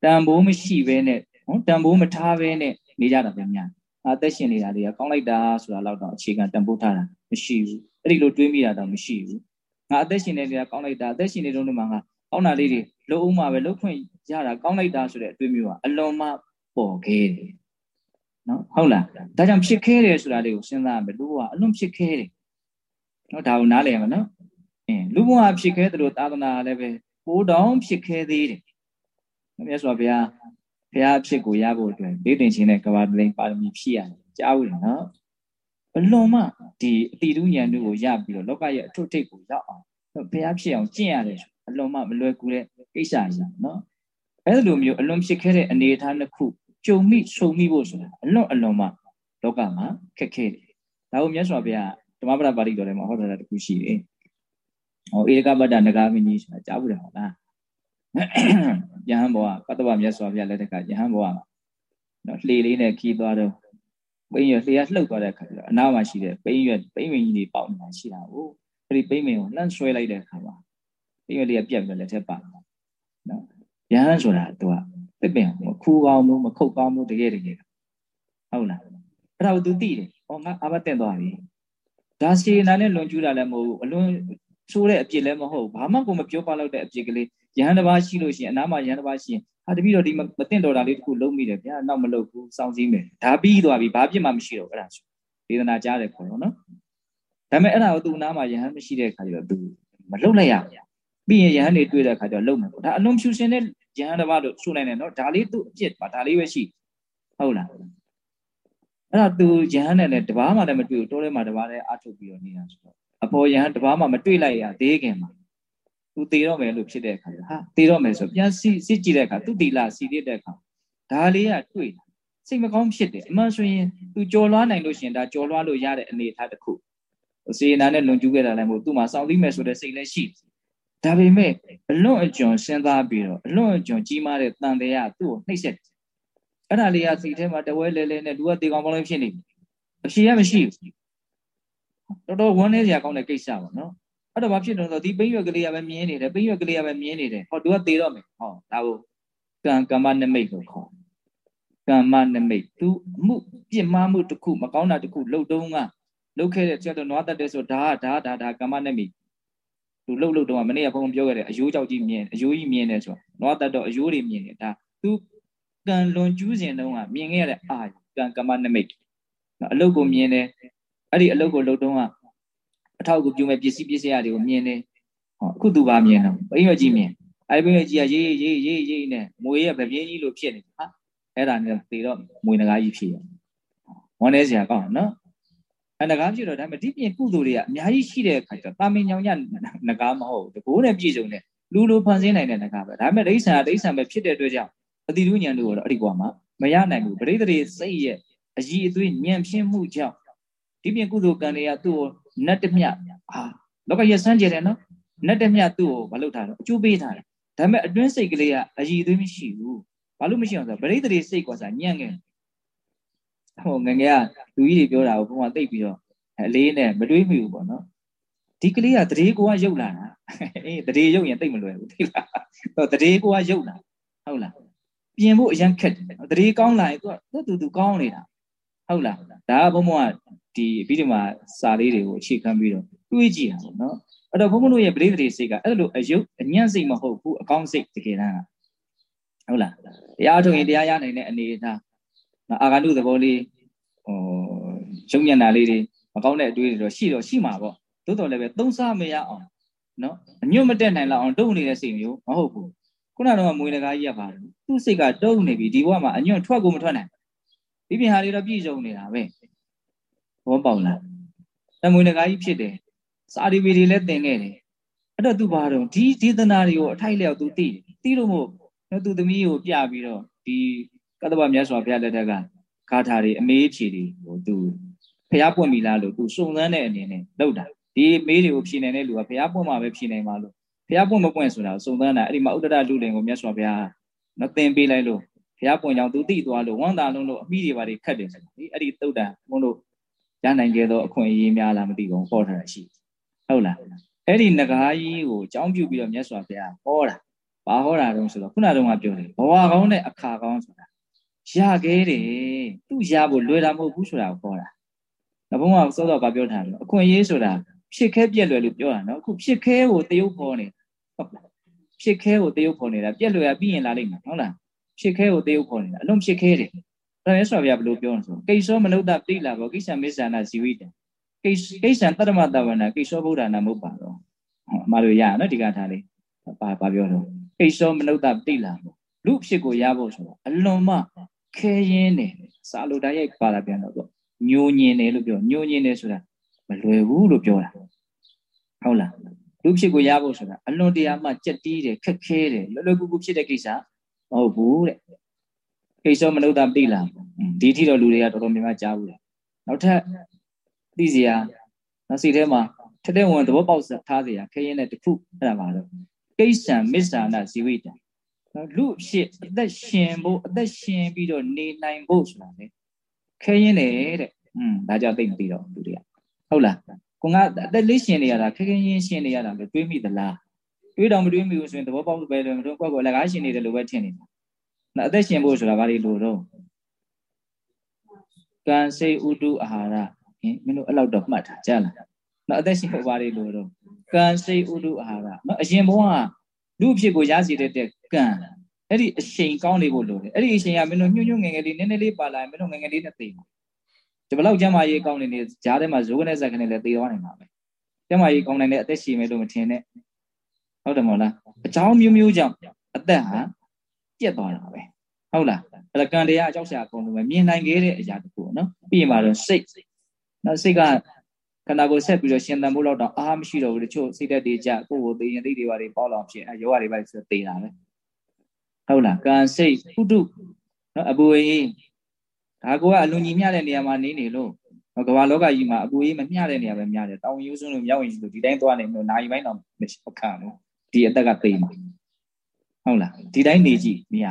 တန်ဖိုးမရှိဘဲနဲ့ဟုတ်တန်ဖိုးမထားဘဲနဲ့နေကြတာပဲများအသက်ရှင်နေတာတွေကကောင်းလိုက်တာဆိုတာတော့အခြေခံတန်ဖိုးထားတာမရှိဘူးအဲ့ဒီလိုတွေးမိတာတော့မရှိဘူးငါအသက်ရှင်နေတာကောင်းလိုက်တာအသက်ရှင်နေတော့ဒီမှာငါကောင်းတာလေးတွေလုံးအောင်မှပဲလုံးခွင့်ရတာကောင်းလိုက်တာဆိုတဲ့အတွေးမျိုးကအလွန်မှပေါ်ခဲ့တယ်နော်ဟုတ်လားဒါကြောင့်ဖြစ်ခဲတယ်ဆိုတာလေးကိုစဉ်းစားရမယ်လူကအလွန်ဖြစ်ခဲတယ် နော်ဒါကိုနားလည်ရမယ်နော်အင်းလူဘဝဖြစ်ခဲတယ်လို့သာသနာလည်းပဲပိုးတောင်ဖြစ်ခဲသေးတယ်မြတ်စွာဘုရားဘုရားဖြစ်ကိုရဖို့အတွက်ဒိဋ္ဌိချင်းနဲ့ကဘာတလိန်ပါရမီဖြည့်ရတယ်ကြားဘူးနော်အလွန်မှဒီအတိတုဉာဏ်တို့ကိုရပြီးတော့လောကရဲ့အထွတ်ထိပ်ကိုရောက်အောင်ဘုရားဖြစ်အောင်ကျင့်ရတယ်အလွန်မှမလွယ်ကူတဲ့ကိစ္စကြီးနော်အဲ့လိုမျိုးအလွန်ဖြစ်ခဲ့တဲ့အနေအထားတစ်ခုကြုံမိဆုံမိဖို့ဆိုတာအလွန်အလွန်မှလောကမှာခက်ခဲတယ်ဒါကိုမြတ်စွာဘုရား ဓမ္မပဒပါဠိတော်ထဲမှာဟောထားတာတစ်ခုရှိတယ်ဟောဧကပတ္တနဂါမိနီဆိုတာကြားဘူးတယ်ဟုတ်လားယဟန်ဘောကပတ္တဝမြတ်စွာဘုရားလက်ထက်ကယဟန်ဘောကနော်လှေလေးနဲ့ခီးသွားတော့ပိန်းရွက်လှေကလှုပ်သွားတဲ့အခါကျတော့အနားမှာရှိတဲ့ပိန်းရွက်ပိန်းဝင်ကြီးတွေပေါက်နေတာရှိတာကိုအဲ့ဒီပိန်းဝင်ကိုလှမ်းဆွဲလိုက်တဲ့အခါမှာပိန်းရွက်လေးကပြက်ပြီးလက်ထက်ပါနော်ယဟန်ဆိုတာသူကတစ်ပင်မခူကောင်းမှုမခုတ်ကောင်းမှုတကယ်တကယ်ဟုတ်လားအဲ့ဒါကိုသူသိတယ်ဟောငါအာဘတက်သွားပြီ ဒါစီနာနဲ့လွန်ကျူးတာလည်းမဟုတ်ဘူးအလွန်ဆိုးတဲ့အပြစ်လည်းမဟုတ်ဘာမှကိုမပြောပါတော့တဲ့အပြစ်ကလေးယဟန်တစ်ပါးရှိလို့ရှိရင်အနားမှာယဟန်တစ်ပါးရှိရင်ဟာတပည့်တော်ဒီမတင်တော်တာလေးတခုလုံးမိတယ်ဗျာနောက်မလုပ်ဘူးစောင့်စည်းမယ်ဒါပြီးသွားပြီဘာပြစ်မှမရှိတော့အဲ့ဒါဆိုဒေသနာကြားတယ်ခေါ်တော့နော်ဒါပေမဲ့အဲ့ဒါကိုသူ့နားမှာယဟန်မရှိတဲ့အခါကျတော့သူမလုပ်လိုက်ရဘူးပြီးရင်ယဟန်တွေတွေ့တဲ့အခါကျတော့လုံမယ်ပေါ့ဒါအလုံးဖြူစင်တဲ့ယဟန်တစ်ပါးလို့ဆိုနိုင်တယ်နော်ဒါလေးသူ့အပြစ်ပါဒါလေးပဲရှိဟုတ်လား အဲ့ဒါသူယဟန်နဲ့လည်းတပားမှလည်းမတွေ့ဘူးတိုးထဲမှာတပားလည်းအထုတ်ပြီးတော့နေတာဆိုတော့အပေါ်ယဟန်တပားမှမတွေ့လိုက်ရသေးခင်မှာသူတည်တော့မယ်လို့ဖြစ်တဲ့အခါကျဟာတည်တော့မယ်ဆိုပြန်စစ်စစ်ကြည့်တဲ့အခါသူတည်လာစီရတဲ့အခါဒါလေးကတွေ့တာစိတ်မကောင်းဖြစ်တယ်အမှန်ဆိုရင်သူကြော်လွှားနိုင်လို့ရှင်ဒါကြော်လွှားလို့ရတဲ့အနေအထားတစ်ခုစေနာနဲ့လွန်ကျူးခဲ့တာလည်းမဟုတ်သူ့မှာစောင့်သိမယ်ဆိုတဲ့စိတ်လည်းရှိဒါပေမဲ့အလွန်အကျွံစဉ်းစားပြီးတော့အလွန်အကျွံကြီးမားတဲ့တန်တရားသူ့ကိုနှိပ်စက်တယ် အဲ့ဒါလေးကစိတ်ထဲမှာတဝဲလဲလဲနဲ့လူကတေကောင်ပေါင်းလို့ဖြစ်နေပြီအဖြေရမရှိဘူးတော်တော်ဝန်းနေစရာကောင်းတဲ့ကိစ္စပါနော်အဲ့တော့ဘာဖြစ်လို့လဲဆိုဒီပိန်းရွက်ကလေးကပဲမြင်းနေတယ်ပိန်းရွက်ကလေးကပဲမြင်းနေတယ်ဟောသူကသေတော့မယ်ဟောဒါကိုကံကမ္မနမိတ်လို့ခေါ်ကမ္မနမိတ်သူမှုပြစ်မှားမှုတစ်ခုမကောင်းတာတစ်ခုလှုပ်တုံးကလှုပ်ခဲ့တဲ့ချက်တော့နွားတတ်တဲ့ဆိုဒါဒါဒါဒါကမ္မနမိတ်သူလှုပ်လှုပ်တုံးကမနေ့ကဘုံပြောခဲ့တယ်အယိုးကြောက်ကြီးမြင်အယိုးကြီးမြင်တယ်ဆိုနွားတတ်တော့အယိုးတွေမြင်တယ်ဒါသူ ကံလွန်ကျူးစဉ်တုံးကမြင်ခဲ့ရတဲ့အာကံကမ္မနမိတ်အလုတ်ကိုမြင်တယ်အဲ့ဒီအလုတ်ကိုလှုပ်တုံးကအထောက်အကူပြုမဲ့ပစ္စည်းပစ္စည်းတွေကိုမြင်တယ်ဟောအခုသူပါမြင်တော့ဘိရွက်ကြီးမြင်အဲ့ဘိရွက်ကြီးကရေးရေးရေးရေးနဲ့မွေရဗပြင်းကြီးလိုဖြစ်နေဟာအဲ့ဒါနဲ့သေတော့မွေနဂါးကြီးဖြစ်ရဝမ်းနေစရာကောင်းနော်အနဂါးဖြစ်တော့ဒါပေမဲ့ဒီပြင်ကုသိုလ်တွေကအများကြီးရှိတဲ့အခါကျတော့တာမင်ညောင်ညနဂါးမဟုတ်တကိုးနဲ့ပြည့်စုံတဲ့လူလိုဖန်ဆင်းနိုင်တဲ့နဂါးပဲဒါပေမဲ့ဒိဋ္ဌာန်ဒိဋ္ဌာန်ပဲဖြစ်တဲ့အတွက်ကြောင့် အတိရုညံတို့ကတော့အဲ့ဒီကွာမှာမရနိုင်ဘူးပရိသေစိတ်ရဲ့အကြီးအသွေးညံဖြစ်မှုကြောင့်ဒီပြင်ကုသိုလ်ကံတွေကသူ့ကိုနတ်တမြဟာလောကရဲ့စမ်းကြတယ်နော်နတ်တမြသူ့ကိုမလုပ်ထားတော့အကျိုးပေးထားတယ်ဒါပေမဲ့အတွင်းစိတ်ကလေးကအည်သွေးမရှိဘူးဘာလို့မရှိအောင်ဆိုပရိသေစိတ်ကွာစာညံ့ခဲ့ဟိုငငယ်ကလူကြီးတွေပြောတာကိုဘုံကသိပ်ပြီးတော့အလေးနဲ့မတွေးမိဘူးပေါ့နော်ဒီကလေးကတရေကိုကရုပ်လာတာအေးတရေရုပ်ရင်သိပ်မလွယ်ဘူးသိလားဟိုတရေကိုကရုပ်လာဟုတ်လား ပြင်ဖို့အရန်ခက်တယ်တရေကောင်းလာရင်သူကသူသူကောင်းနေတာဟုတ်လားဒါကဘုံဘုံကဒီပြီးဒီမှာစာလေးတွေကိုအခြေခံပြီးတော့တွေးကြည့်တာပေါ့နော်အဲ့တော့ဘုံဘုံတို့ရဲ့ပရိသေစိတ်ကအဲ့လိုအယုတ်အညံ့စိတ်မဟုတ်ဘူးအကောင်းစိတ်တကယ်တမ်းကဟုတ်လားတရားထုတ်ရင်တရားရနိုင်တဲ့အနေအထားအာဂန္တုသဘောလေးဟိုရုံညံ့တာလေးတွေမကောင်းတဲ့အတွေးတွေတော့ရှိတော့ရှိမှာပေါ့သို့တော်လည်းပဲသုံးစားမရအောင်နော်အညွတ်မတက်နိုင်လောက်အောင်တုံနေတဲ့စိတ်မျိုးမဟုတ်ဘူး ခုနကတော့မွေးတကားကြီးရပါတယ်သူ့စိတ်ကတုံနေပြီဒီဘဝမှာအညွတ်ထွက်ကိုမထွက်နိုင်ဒီပြင်ဟာတွေတော့ပြည့်စုံနေတာပဲဘောပေါက်လားတမွေးတကားကြီးဖြစ်တယ်စာရီဗီတွေလည်းသင်ခဲ့တယ်အဲ့တော့သူဘာတော့ဒီဒေသနာတွေကိုအထိုက်လျောက်သူသိတယ်သိလို့မို့နော်သူသမီးကိုပြပြီးတော့ဒီကတ္တဗမြတ်စွာဘုရားလက်ထက်ကဂါထာတွေအမေးဖြေတွေဟိုသူဖျားပွင့်ပြီလားလို့သူစုံစမ်းတဲ့အနေနဲ့လောက်တာဒီမေးတွေကိုဖြေနိုင်တဲ့လူကဖျားပွင့်မှာပဲဖြေနိုင်မှာလို့ ဖျားပွင့်မပွင့်ဆိုတာစုံစမ်းတာအဲ့ဒီမှာဥဒ္ဒရလူလင်ကိုမြတ်စွာဘုရားမသင်ပေးလိုက်လို့ဖျားပွင့်ကြောင့်သူသိသွားလို့ဝမ်းသာလုံးလို့အမိတွေပါတွေခတ်တယ်ဆိုတာဒီအဲ့ဒီတုတ်တန်ဘုန်းတို့ရနိုင်ကြသောအခွင့်အရေးများလားမသိဘူးဟောထားတာရှိဟုတ်လားအဲ့ဒီငကားကြီးကိုအကြောင်းပြုပြီးတော့မြတ်စွာဘုရားဟောတာဘာဟောတာတုံးဆိုတော့ခုနတုန်းကပြောတယ်ဘဝကောင်းတဲ့အခါကောင်းဆိုတာရခဲ့တယ်သူ့ရဖို့လွယ်တာမဟုတ်ဘူးဆိုတာကိုဟောတာ။ဘုန်းကစောစောကပြောထားတယ်အခွင့်အရေးဆိုတာဖြစ်ခဲပြက်လွယ်လို့ပြောတာနော်အခုဖြစ်ခဲကိုတရုပ်ဖော်နေဟုတ်လား ဖြစ်ခဲကိုတရုပ်ဖော်နေတာပြက်လွယ်ရပြီးရင်လာလိမ့်မယ်ဟုတ်လားဖြစ်ခဲကိုတရုပ်ဖော်နေတာအလုံးဖြစ်ခဲတယ်ဒါရဲဆိုဗျာဘယ်လိုပြောလဲဆိုကိစ္စမနုဿပိလာဘောကိစ္စမစ္ဆာနာဇီဝိတံကိစ္စကိစ္စတတ္တမတဝနာကိစ္စဗုဒ္ဓနာမဟုတ်ပါတော့အမှားလို့ရနော်ဒီကထားလေးပါပါပြောတော့ကိစ္စမနုဿပိလာဘောလူဖြစ်ကိုရဖို့ဆိုတော့အလွန်မှခဲရင်းနေစာလိုတိုင်းရိုက်ပါလာပြန်တော့ညိုညင်တယ်လို့ပြောညိုညင်တယ်ဆိုတာမလွယ်ဘူးလို့ပြောတာဟုတ်လား လူဖြစ်ကိုရဖို့ဆိုတာအလွန်တရာမှကြက်တီးတယ်ခက်ခဲတယ်လွယ်လွယ်ကူကူဖြစ်တဲ့ကိစ္စမဟုတ်ဘူးတဲ့ကိစ္စမနုဿပိလာဒီထိတော့လူတွေကတော်တော်များများကြားဘူးတယ်နောက်ထပ်သိစရာနောက်စီထဲမှာထက်တဲ့ဝင်သဘောပေါက်ထားစရာခဲရင်တဲ့တခုအဲ့ဒါပါတော့ကိစ္စံမစ္ဆာနာဇီဝိတံလူဖြစ်အသက်ရှင်ဖို့အသက်ရှင်ပြီးတော့နေနိုင်ဖို့ဆိုတာလေခဲရင်တယ်တဲ့อืมဒါကြောင့်သိမသိတော့လူတွေကဟုတ်လား ကိုကအသက်လေးရှင်နေရတာခဲခဲရင်ရှင်နေရတာပဲတွေးမိသလားတွေးတော့မတွေးမိဘူးဆိုရင်သဘောပေါက်ပဲလို့မတော့ကိုယ့်ကိုလက်ကားရှင်နေတယ်လို့ပဲထင်နေတာနော်အသက်ရှင်ဖို့ဆိုတာဘာတွေလို့တော့ကံစိတ်ဥတုအာဟာရဟင်မင်းတို့အဲ့လောက်တော့မှတ်ထားကြလားနော်အသက်ရှင်ဖို့ဘာတွေလို့တော့ကံစိတ်ဥတုအာဟာရနော်အရင်ဘုန်းကလူဖြစ်ကိုရစီတဲ့ကံအဲ့ဒီအချိန်ကောင်းနေဖို့လိုတယ်အဲ့ဒီအချိန်ကမင်းတို့ညှို့ညှို့ငယ်ငယ်လေးနည်းနည်းလေးပါလာရင်မင်းတို့ငယ်ငယ်လေးနဲ့သိမှာ ဒီဘလောက်ကျမကြီးကောင်းနေနေဂျားထဲမှာဇိုးကနေဇက်ကနေလည်းသိသွားနိုင်မှာပဲကျမကြီးကောင်းနိုင်တဲ့အသက်ရှင်မယ်လို့မထင်နဲ့ဟုတ်တယ်မဟုတ်လားအကြောင်းမျိုးမျိုးကြောင့်အသက်ဟာပြက်သွားတာပဲဟုတ်လားအဲ့ဒါကံတရားအကြောက်ရှာကုန်လို့ပဲမြင်နိုင်ခဲ့တဲ့အရာတခုနော်ပြီးရင်မှာတော့စိတ်နော်စိတ်ကခန္ဓာကိုယ်ဆက်ပြီးတော့ရှင်သန်ဖို့တော့အားမရှိတော့ဘူးတချို့စိတ်သက်တွေကြကိုယ်ကိုသိရင်သိတွေပါတွေပေါ့လောင်ဖြစ်အဲယောဂတွေပါဆိုသိတာပဲဟုတ်လားကံစိတ်ဥတုနော်အပူအေး ဒါကိုကအလွန်ကြီးမြတဲ့နေရာမှာနေနေလို့ကမ္ဘာလောကကြီးမှာအပူအေးမမျှတဲ့နေရာပဲမျှတယ်တောင်ယူစွန်းလို့မြောက်ရင်လို့ဒီတိုင်းသွားနေလို့နာရီပိုင်းတော့မခံဘူးဒီအသက်ကသိမှာဟုတ်လားဒီတိုင်းနေကြည့်မရ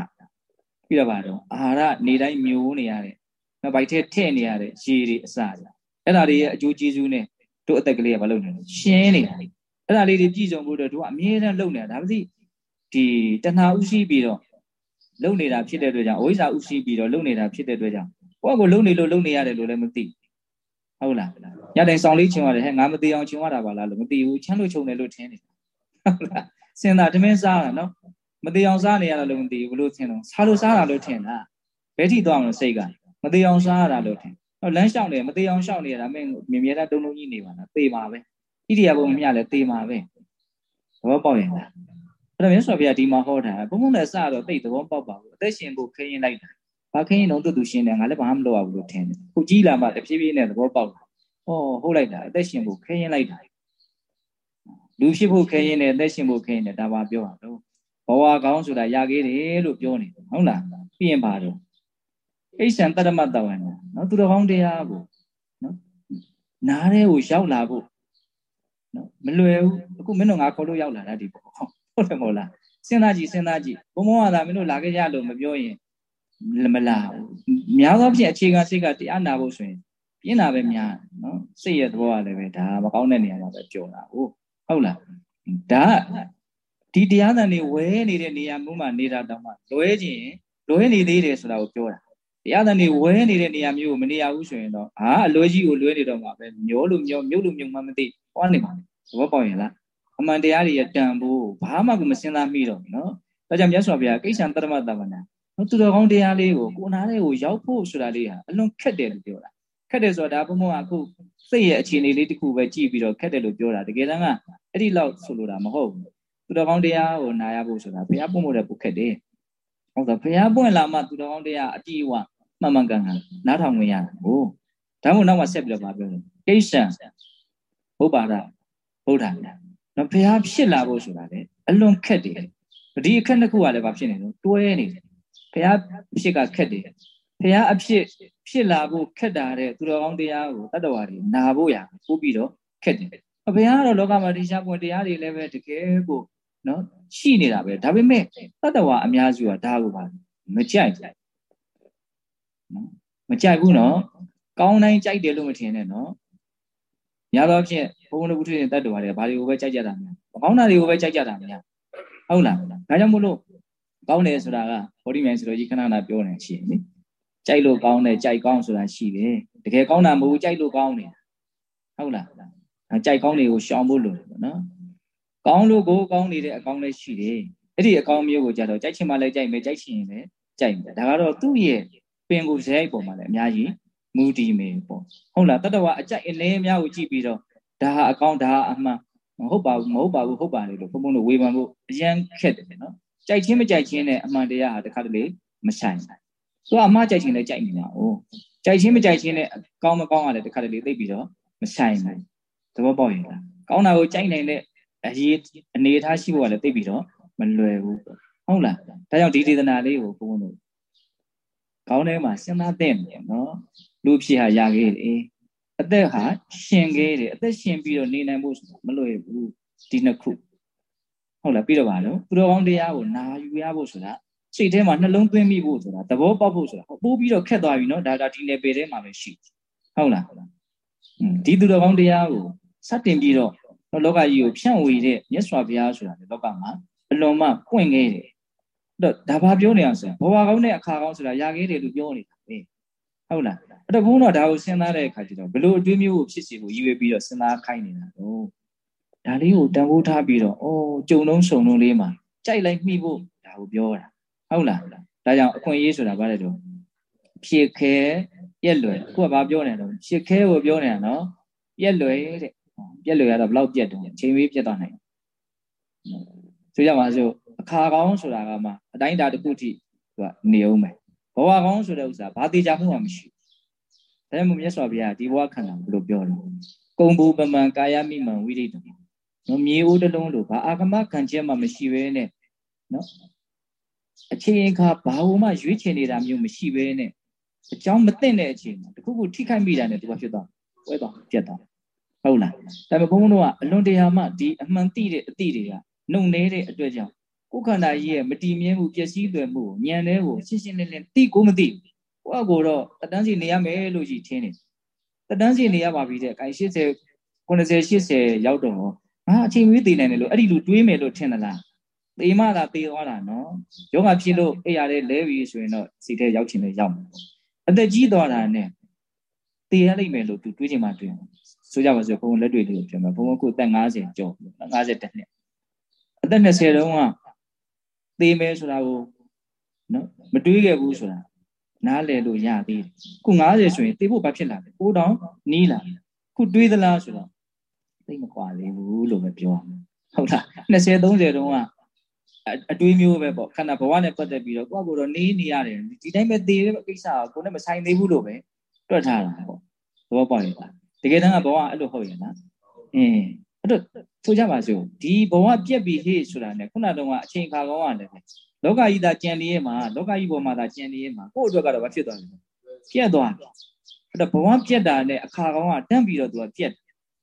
ပြီးတော့ပါတော့အာဟာရနေတိုင်းမျိုးနေရတယ်နောက်ဘိုက်ထဲထည့်နေရတဲ့ရေတွေအစကြအဲ့ဒါတွေရဲ့အကျိုးကျေးဇူးနဲ့တို့အသက်ကလေးကမလုပ်နိုင်ဘူးရှင်းနေတာအဲ့ဒါလေးတွေပြည့်စုံဖို့အတွက်တို့ကအမြဲတမ်းလုပ်နေတာဒါမှမဟုတ်ဒီတဏှာဥရှိပြီးတော့လုံနေတာဖြစ်တဲ့အတွက်ကြောင့်အဝိဇ္ဇာဥရှိပြီးတော့လုံနေတာဖြစ်တဲ့အတွက်ကြောင့် ကိုယ့်ကိုလုံနေလို့လုံနေရတယ်လို့လည်းမသိဟုတ်လားညတိုင်းဆောင်လေးချင်ရတယ်ဟဲ့ငါမသိအောင်ချင်ရတာပါလားလို့မသိဘူးချမ်းလို့ချုံတယ်လို့ထင်နေတာဟုတ်လားစင်သာတမင်းစားတာနော်မသိအောင်စားနေရတာလို့မသိဘူးဘလို့ထင်တော့စားလို့စားတာလို့ထင်တာဘယ်ထိသွားမလို့စိတ်ကမသိအောင်စားရတာလို့ထင်ဟောလမ်းလျှောက်နေမသိအောင်လျှောက်နေရတာမင်းမြင်မြဲတာတုံတုံကြီးနေပါလားသေပါပဲဣရိယာပုမမြလဲသေပါပဲသဘောပေါက်ရင်လားအဲ့တော့မြတ်စွာဘုရားဒီမှာဟောတာဘုံဘုံနဲ့စတော့သိသဘောပေါက်ပါဘူးအသက်ရှင်ဖို့ခင်းရင်လိုက်တာ ဘာခင်းရင်တော့တူတူရှင်းတယ်ငါလည်းဘာမှမလုပ်ရဘူးလို့ထင်တယ်ခုကြီးလာမှတဖြည်းဖြည်းနဲ့သဘောပေါက်တာဩဟုတ်လိုက်တာအသက်ရှင်ဖို့ခင်းရင်လိုက်တာလူဖြစ်ဖို့ခင်းရင်နဲ့အသက်ရှင်ဖို့ခင်းရင်နဲ့ဒါပါပြောတာတော့ဘဝကောင်းဆိုတာရခဲ့တယ်လို့ပြောနေဟုတ်လားပြီးရင်ပါတော့အိဆံတတ္တမတဝန္နော်သူတော်ကောင်းတရားကိုနော်နားထဲကိုရောက်လာဖို့နော်မလွယ်ဘူးအခုမင်းတို့ငါခေါ်လို့ရောက်လာတာဒီပေါ့ဟုတ်တယ်မဟုတ်လားစဉ်းစားကြည့်စဉ်းစားကြည့်ဘုံဘုံကသာမင်းတို့လာခဲ့ကြလို့မပြောရင် မလာဘူးများသောဖြင့်အခြေခံစိတ်ကတရားနာဖို့ဆိုရင်ပြင်းတာပဲများနော်စိတ်ရဲ့သဘောကလည်းပဲဒါမကောင်းတဲ့နေရာမှာပဲပြောတာဟုတ်ဟုတ်လားဒါဒီတရားသံတွေဝဲနေတဲ့နေရာမျိုးမှာနေတာတောင်မှလွဲခြင်းလွဲနေသေးတယ်ဆိုတာကိုပြောတာတရားသံတွေဝဲနေတဲ့နေရာမျိုးကိုမနေရဘူးဆိုရင်တော့ဟာအလွဲကြီးကိုလွဲနေတော့မှာပဲမျောလို့မျောမြုပ်လို့မြုပ်မှမသိဟောနေပါသဘောပေါက်ရင်လားအမှန်တရားတွေရဲ့တန်ဖိုးဘာမှကိုမစင်စားမိတော့ဘူးနော်ဒါကြောင့်မြတ်စွာဘုရားကိစ္ဆံတရမတ္တမနာနော် သူတော်ကောင်းတရားလေးကိုကိုနားလေးကိုရောက်ဖို့ဆိုတာလေးဟာအလွန်ခက်တယ်လို့ပြောတာခက်တယ်ဆိုတာဒါဘုမောကအခုစိတ်ရဲ့အခြေအနေလေးတစ်ခုပဲကြည့်ပြီးတော့ခက်တယ်လို့ပြောတာတကယ်တမ်းကအဲ့ဒီလောက်ဆိုလိုတာမဟုတ်ဘူးသူတော်ကောင်းတရားကိုနားရဖို့ဆိုတာဘုရားပွင့်ဖို့လည်းပုခက်တယ်ဟုတ်တော့ဘုရားပွင့်လာမှသူတော်ကောင်းတရားအတိအဝမှန်မှန်ကန်ကန်နားထောင်ဝင်ရတာကိုဒါမှမဟုတ်နောက်မှဆက်ပြီးတော့ပြောတယ်ကိစ္စံဘုဗ္ဗာဒဗုဒ္ဓမြတ်နော်ဘုရားဖြစ်လာဖို့ဆိုတာလေအလွန်ခက်တယ်ဒီအခက်တစ်ခုကလည်းဘာဖြစ်နေလို့တွဲနေတယ် ဘုရားဖြစ်ကခက်တယ်ဘုရားအဖြစ်ဖြစ်လာဖို့ခက်တာတဲ့သူတော်ကောင်းတရားကိုတတ္တဝါတွေနာဖို့ရပို့ပြီးတော့ခက်တယ်ဘုရားကတော့လောကမှာတရားပွင့်တရားတွေလည်းပဲတကယ်ကိုနော်ရှိနေတာပဲဒါပေမဲ့တတ္တဝါအများစုကဒါကိုပါမကြိုက်ဘူးနော်မကြိုက်ဘူးနော်ကောင်းတိုင်းကြိုက်တယ်လို့မထင်နဲ့နော်ညာတော့ဖြင့်ဘုံဘုံတို့ဘုထွေတတ္တဝါတွေကဘာတွေကိုပဲကြိုက်ကြတာများမကောင်းတာတွေကိုပဲကြိုက်ကြတာများဟုတ်လားဒါကြောင့်မို့လို့ ကောင်းတယ်ဆိုတာကဘောဓိမြိုင်ဆိုတော့ကြီးခဏခဏပြောနေရှိတယ်နိကြိုက်လို့ကောင်းတယ်ကြိုက်ကောင်းဆိုတာရှိတယ်တကယ်ကောင်းတာမဟုတ်ကြိုက်လို့ကောင်းနေတာဟုတ်လားကြိုက်ကောင်းတွေကိုရှောင်ဖို့လိုတယ်ပေါ့နော်ကောင်းလို့ကိုကောင်းနေတဲ့အကောင်းလည်းရှိတယ်အဲ့ဒီအကောင်းမျိုးကိုကြတော့ကြိုက်ချင်မှလည်းကြိုက်မယ်ကြိုက်ချင်ရင်လည်းကြိုက်မယ်ဒါကတော့သူ့ရဲ့ပင်ကိုဇယိုက်ပုံမှာလည်းအများကြီးမူတည်မယ်ပေါ့ဟုတ်လားတတဝအကြိုက်အလဲအများကိုကြည့်ပြီးတော့ဒါဟာအကောင်းဒါဟာအမှန်မဟုတ်ပါဘူးမဟုတ်ပါဘူးဟုတ်ပါလေလို့ဘုံဘုံတို့ဝေဖန်ဖို့အရန်ခက်တယ်နော် ကြိုက်ချင်းမကြိုက်ချင်းနဲ့အမှန်တရားဟာတခါတလေမဆိုင်ဘူးသူကအမှားကြိုက်ချင်းလည်းကြိုက်နေတာ哦ကြိုက်ချင်းမကြိုက်ချင်းနဲ့ကောင်းမကောင်းကလည်းတခါတလေသိပြီးတော့မဆိုင်ဘူးသဘောပေါက်ရင်လားကောင်းတာကိုကြိုက်နိုင်တဲ့အရေးအနေထားရှိဖို့ကလည်းသိပြီးတော့မလွယ်ဘူးဟုတ်လားဒါကြောင့်ဒီဒေသနာလေးကိုဘုန်းဘုန်းတို့ကောင်းထဲမှာစဉ်းစားသင့်တယ်နော်လူဖြစ်ဟာရခဲ့တယ်အသက်ဟာရှင်ခဲ့တယ်အသက်ရှင်ပြီးတော့နေနိုင်ဖို့မလွယ်ဘူးဒီနှစ်ခု ဟုတ်လားပြီးတော့ပါလို့သူတော်ကောင်းတရားကိုနာယူရဖို့ဆိုတာစိတ်ထဲမှာနှလုံးသွင်းမိဖို့ဆိုတာသဘောပေါက်ဖို့ဆိုတာပိုးပြီးတော့ခက်သွားပြီနော်ဒါဒါဒီနယ်ပယ်ထဲမှာပဲရှိဟုတ်လားဒီသူတော်ကောင်းတရားကိုစတင်ပြီးတော့လောကကြီးကိုဖြန့်ဝေတဲ့မြတ်စွာဘုရားဆိုတာလေလောကမှာအလွန်မှပွင့်ခဲ့တယ်တော့ဒါဘာပြောနေအောင်ဆိုဘဝကောင်းတဲ့အခါကောင်းဆိုတာရခဲ့တယ်လို့ပြောနေတာပဲဟုတ်လားအဲ့တော့ဘုန်းတော်ဒါကိုစဉ်းစားတဲ့အခါကျတော့ဘလို့အတွေးမျိုးကိုဖြစ်စီကိုရည်ရွယ်ပြီးတော့စဉ်းစားခိုင်းနေတာတော့ ဒါလေးကိုတန်ဖိုးထားပြီးတော့အော်ကြုံလုံးစုံလုံးလေးမှာကြိုက်လိုက်မိဖို့ဒါကိုပြောတာဟုတ်လားဒါကြောင့်အခွင့်အရေးဆိုတာဗါတယ်တော့ဖြစ်ခဲပြက်လွယ်ခုကဘာပြောနေတော့ဖြစ်ခဲကိုပြောနေတာနော်ပြက်လွယ်တဲ့ပြက်လွယ်ရတော့ဘလောက်ပြက်တယ်ချိန်ဝေးပြက်သွားနိုင်ဆိုကြပါစို့အခါကောင်းဆိုတာကမှအတိုင်းတာတစ်ခုထိသူကနေအောင်မယ်ဘဝကောင်းဆိုတဲ့ဥစ္စာဘာသေးချာမှုမှမရှိဘူးဒါကြောင့်မြတ်စွာဘုရားဒီဘဝခန္ဓာဘယ်လိုပြောလဲကုံဘူပမံကာယမိမံဝိရိတံ နော်မြေအိုးတစ်လုံးလို့ဘာအာဂမခံချက်မှမရှိဘဲနဲ့နော်အချိန်အခါဘာဝမှရွေးချယ်နေတာမျိုးမရှိဘဲနဲ့အကြောင်းမသိတဲ့အချိန်မှာတခုခုထိခိုက်မိတာနဲ့သူကဖြစ်သွားဝဲသွားပြတ်သွားဟုတ်လားဒါပေမဲ့ဘုန်းဘုန်းတို့ကအလွန်တရာမှဒီအမှန်သိတဲ့အသည့်တွေကနှုံနေတဲ့အတွက်ကြောင့်ကိုယ်ခန္ဓာကြီးရဲ့မတည်မြဲမှုပျက်စီးသွယ်မှုကိုဉာဏ်ထဲကိုရှင်းရှင်းလင်းလင်းသိကိုမသိဘူးကိုယ့်အကိုတော့တတန်းစီနေရမယ်လို့ကြီးထင်နေတတန်းစီနေရပါပြီတဲ့အဲ80 90 80ရောက်တော့ ငါအချိန်မီးတည်နိုင်တယ်လို့အဲ့ဒီလူတွေးမယ်လို့ထင်သလားသေမသာသေသွားတာနော်ယောဂဖြစ်လို့အိပ်ရတဲ့လဲပြီဆိုရင်တော့စိတ်ထဲရောက်ချင်လို့ရောက်မှာပေါ့အသက်ကြီးသွားတာနဲ့သေရလိမ့်မယ်လို့သူတွေးချင်မှတွေးဆိုကြပါစို့ဘုံလက်တွေလေးကိုပြောမယ်ဘုံကုသက်50ကျော်50တက်နှစ်အသက်20တုန်းကသေမယ်ဆိုတာကိုနော်မတွေးခဲ့ဘူးဆိုတာနားလည်လို့ရသေးတယ်ခု90ဆိုရင်သေဖို့ဘာဖြစ်လာလဲပိုးတောင်နီးလာခုတွေးသလားဆိုတော့ သိမကွာသေးဘူးလို့ပဲပြောဟုတ်လား20 30တုန်းကအတွေးမျိုးပဲပေါ့ခန္ဓာဘဝနဲ့ပတ်သက်ပြီးတော့ကိုယ့်ကိုယ်တော့နေနေရတယ်ဒီတိုင်းပဲသေတဲ့ကိစ္စကကိုယ်နဲ့မဆိုင်သေးဘူးလို့ပဲတွက်ထားတာပေါ့သဘောပေါက်ရဲ့လားတကယ်တမ်းကဘဝအဲ့လိုဟုတ်ရဲ့လားအင်းအဲ့တော့ဆိုကြပါစို့ဒီဘဝပြက်ပြီးဟေ့ဆိုတာ ਨੇ ခုနတုန်းကအချိန်ခါကောင်းရတယ်လောကကြီးသာကြံနေရဲ့မှာလောကကြီးပေါ်မှာသာကြံနေရဲ့မှာကိုယ့်အတွက်ကတော့ဘာဖြစ်သွားလဲပြက်သွားအဲ့တော့ဘဝပြက်တာနဲ့အခါကောင်းကတန့်ပြီးတော့သူကပြက်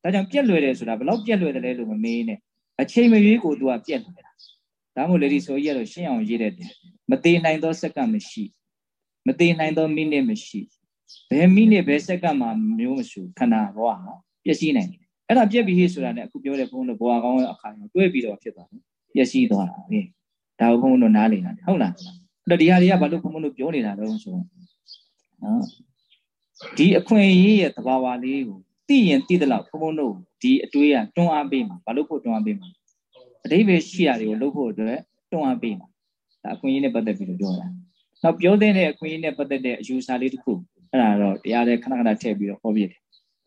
ဒါကြောင့်ပြက်လွယ်တယ်ဆိုတာဘယ်လောက်ပြက်လွယ်တယ်လဲလို့မမေးနဲ့အချိန်မရွေးကိုသူကပြက်လွယ်တာဒါမို့လေဒီဆိုကြီးကတော့ရှင်းအောင်ရေးတဲ့တယ်မသေးနိုင်သောစက္ကန့်မရှိမသေးနိုင်သောမိနစ်မရှိဘယ်မိနစ်ဘယ်စက္ကန့်မှမျိုးမဆူခန္ဓာဘဝဟာပျက်စီးနိုင်တယ်အဲ့ဒါပြက်ပြီးဟေ့ဆိုတာနဲ့အခုပြောတဲ့ဘုန်းတော်ဘဝကောင်းရဲ့အခါမှာတွဲပြီးတော့ဖြစ်သွားတယ်ပျက်စီးသွားတာပဲဒါကိုဘုန်းတော်နားလည်တာဟုတ်လားအဲ့တော့ဒီဟာတွေကဘာလို့ဘုန်းတော်ပြောနေတာလဲဆိုတော့နော်ဒီအခွင့်အရေးရဲ့သဘာဝလေးကို သိရင်သိသလောက်ဘုန်းဘုန်းတို့ဒီအတွေးကတွန်းအားပေးမှာဘာလို့ဖို့တွန်းအားပေးမှာအတိပ္ပယ်ရှိရာတွေကိုလုပ်ဖို့အတွက်တွန်းအားပေးမှာဒါအခွင့်အရေးနဲ့ပတ်သက်ပြီးတော့ပြောတာနောက်ပြောတဲ့အခွင့်အရေးနဲ့ပတ်သက်တဲ့အယူဆလေးတစ်ခုအဲ့ဒါတော့တရားတဲ့ခဏခဏထည့်ပြီးတော့ဟောပြတယ်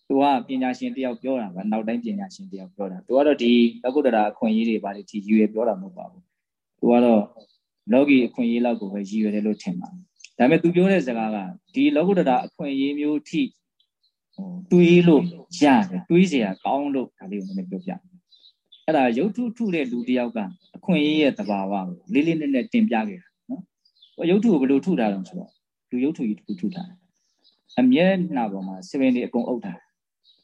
သူကပညာရှင်တယောက်ပြောတာကနောက်တိုင်းပညာရှင်တယောက်ပြောတာသူကတော့ဒီလကုတ္တရာအခွင့်အရေးတွေဘာတွေဒီရည်ရွယ်ပြောတာမဟုတ်ပါဘူးသူကတော့လောကီအခွင့်အရေးလောက်ကိုပဲရည်ရွယ်တယ်လို့ထင်ပါတယ်ဒါပေမဲ့သူပြောတဲ့စကားကဒီလောကုတ္တရာအခွင့်အရေးမျိုးထိဟို တွေးလို့ရတယ်တွေးเสียကောင်းလို့ဒါလေးကိုနည်းနည်းပြောပြအဲ့ဒါရုပ်ထုထုတဲ့လူတယောက်ကအခွင့်အရေးရဲ့သဘာဝကိုလေးလေးနက်နက်တင်ပြခဲ့တာနော်ဟိုရုပ်ထုကိုဘယ်လိုထုတာလဲဆိုတော့လူရုပ်ထုကြီးတစ်ခုထုတာအမျက်နှာပေါ်မှာစပင်တွေအကုန်အုပ်ထား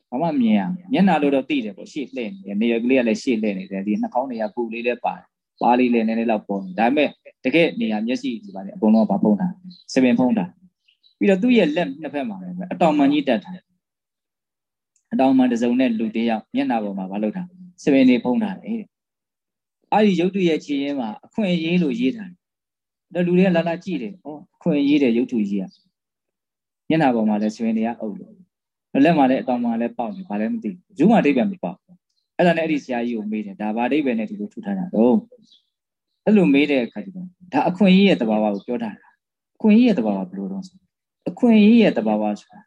ဘာမှမြင်ရမျက်နှာလို့တော့သိတယ်ပေါ့ရှေ့လှည့်နေတယ်နေရကလေးကလည်းရှေ့လှည့်နေတယ်ဒီနှာခေါင်းတွေကပူလေးလည်းပါတယ်ပါးလေးလည်းနည်းနည်းလောက်ပေါ်နေဒါပေမဲ့တကယ်နေရမျက်စိဒီပါလေအကုန်လုံးကဖုံးတာစပင်ဖုံးတာပြီးတော့သူ့ရဲ့လက်နှစ်ဖက်မှာလည်းအတောင်မှန်ကြီးတက်ထား အတောင်မှန်တစုံနဲ့လူတယောက်မျက်နှာပေါ်မှာမလုပ်တာစပင်တွေဖုံးထားတယ်အဲ့ဒီရုပ်တုရဲ့ခြေရင်းမှာအခွင့်အရေးလို့ရေးထားတယ်ဒါလူတွေကလာလာကြည့်တယ်ဟောအခွင့်အရေးတဲ့ရုပ်တုကြီးကမျက်နှာပေါ်မှာလည်းစပင်တွေကအုပ်လို့လက်မှာလည်းအတောင်မှာလည်းပေါက်နေဘာလဲမသိဘူးဇူးမှာအိဗယ်မပေါက်အဲ့ဒါနဲ့အဲ့ဒီဆရာကြီးကိုမေးတယ်ဒါဘာအိဗယ်နဲ့ဒီလိုထူထားတာတော့အဲ့လိုမေးတဲ့အခါကျတော့ဒါအခွင့်အရေးရဲ့တဘာဝကိုပြောတာအခွင့်အရေးရဲ့တဘာဝဘယ်လိုတော့ဆိုအခွင့်အရေးရဲ့တဘာဝဆိုတာ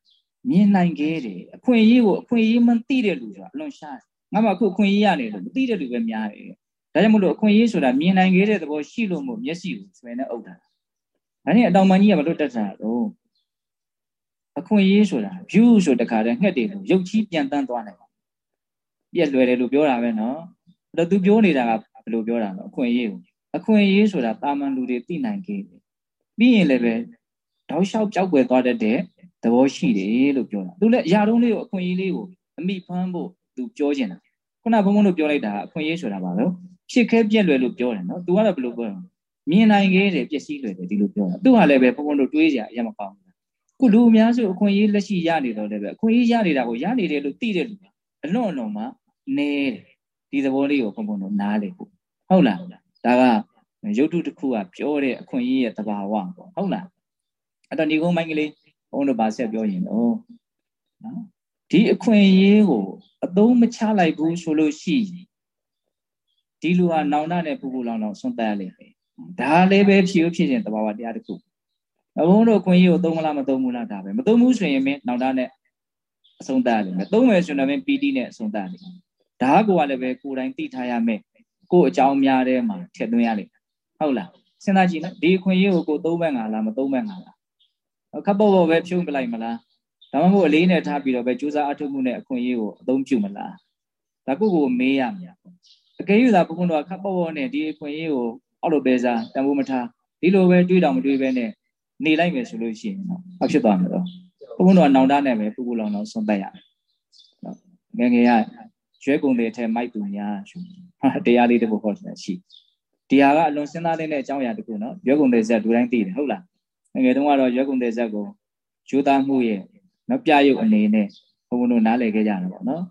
မြင်နိုင်ခဲ့တယ်အခွင့်အရေးကိုအခွင့်အရေးမှသိတဲ့လူဆိုတာအလွန်ရှားငါမှအခုအခွင့်အရေးရနေလို့မသိတဲ့လူပဲများတယ်ဒါကြောင့်မလို့အခွင့်အရေးဆိုတာမြင်နိုင်ခဲ့တဲ့သဘောရှိလို့မို့မျက်စိကိုဆွဲနေအုပ်တာဒါနဲ့အတောင်ပန်ကြီးကမလို့တက်တာတော့အခွင့်အရေးဆိုတာ view ဆိုတခါတည်းငှက်တယ်လို့ရုပ်ချီးပြန်တန်းသွားနိုင်ပြက်လွယ်တယ်လို့ပြောတာပဲနော်အဲ့တော့သူပြောနေတာကဘယ်လိုပြောတာလဲအခွင့်အရေးကိုအခွင့်အရေးဆိုတာတာမန်လူတွေသိနိုင်ခဲ့တယ်ပြီးရင်လည်းပဲတောက်လျှောက်ကြောက်ွယ်သွားတတ်တဲ့ သဘောရှိတယ်လို့ပြောတာသူလည်းအရာတုံးလေးကိုအခွင့်အရေးလေးကိုအမိဖမ်းဖို့သူပြောချင်တာခုနဘုံဘုံတို့ပြောလိုက်တာအခွင့်အရေးဆိုတာပါလို့ဖြစ်ခဲပြက်လွယ်လို့ပြောတယ်နော်သူကတော့ဘယ်လိုပြောလဲမြင်နိုင်ခဲ့တယ်ပျက်စီးလွယ်တယ်ဒီလိုပြောတာသူကလည်းပဲဘုံဘုံတို့တွေးကြအရင်မကောင်းဘူးခုလူအများစုအခွင့်အရေးလက်ရှိရနေတော့လည်းပဲအခွင့်အရေးရနေတာကိုရနေတယ်လို့သိတဲ့လူအလွန်အလွန်မှနေတယ်ဒီသဘောလေးကိုဘုံဘုံတို့နားလေဖို့ဟုတ်လားဒါကရုပ်ထုတစ်ခုကပြောတဲ့အခွင့်အရေးရဲ့သဘာဝပေါ့ဟုတ်လားအဲ့တော့ဒီကုန်းမိုင်းကလေး ဘုန်းတော်ဗာဆက်ပြောရင်တော့နော်ဒီအခွင့်အရေးကိုအသုံးမချလိုက်ဘူးဆိုလို့ရှိရင်ဒီလူဟာနောင်တနဲ့ပူပူလောင်လောင်ဆွန့်တက်ရလိမ့်မယ်ဒါလည်းပဲဖြစ်ဖြစ်ခြင်းသဘာဝတရားတစ်ခုဘုန်းတော်အခွင့်အရေးကိုသုံးမလားမသုံးဘူးလားဒါပဲမသုံးဘူးဆိုရင်မင်းနောင်တနဲ့အဆုံးသတ်ရလိမ့်မယ်သုံးမယ်ဆိုရင်မင်းပီတိနဲ့အဆုံးသတ်ရလိမ့်မယ်ဒါကကိုယ်ကလည်းပဲကိုယ်တိုင်သိထားရမယ်ကိုယ်အကြောင်းများထဲမှာထည့်သွင်းရလိမ့်မယ်ဟုတ်လားစဉ်းစားကြည့်နော်ဒီအခွင့်အရေးကိုကိုသုံးမဲ့ငါလားမသုံးမဲ့ငါလား ခပ်ပေါ်ပေါ်ပဲဖြုံးပလိုက်မလားဒါမှမဟုတ်အလေးနဲ့ထားပြီးတော့ပဲကြိုးစားအထုတ်မှုနဲ့အခွင့်အရေးကိုအသုံးပြုမလားဒါကိုကိုမေးရမှာအကယ်၍သာဘုန်းတော်ခပ်ပေါ်ပေါ်နဲ့ဒီအခွင့်အရေးကိုအောက်လိုပဲစားတန်ဖိုးမထားဒီလိုပဲတွေးတော်မတွေးပဲနဲ့နေလိုက်မယ်ဆိုလို့ရှိရင်တော့အဖြစ်သွားမှာတော့ဘုန်းတော်နောင်တနဲ့ပဲပူပူလောင်လောင်ဆုံးသက်ရတယ်နော်ငယ်ငယ်ကရွဲကုန်တဲ့အထက်မိုက်သူများရှုတရားလေးတစ်ခုဟောတယ်ရှိတရားကအလွန်စဉ်းစားတဲ့အကြောင်းအရာတစ်ခုနော်ရွဲကုန်တဲ့ဇက်လူတိုင်းသိတယ်ဟုတ်လား ငငယ်တုန်းကတော့ရွဲကုန်တဲ့ဇက်ကိုယူသားမှုရဲ့နော်ပြရုပ်အနေနဲ့ဘုံဘုံတို့နားလည်ခဲ့ကြတာပေါ့နော်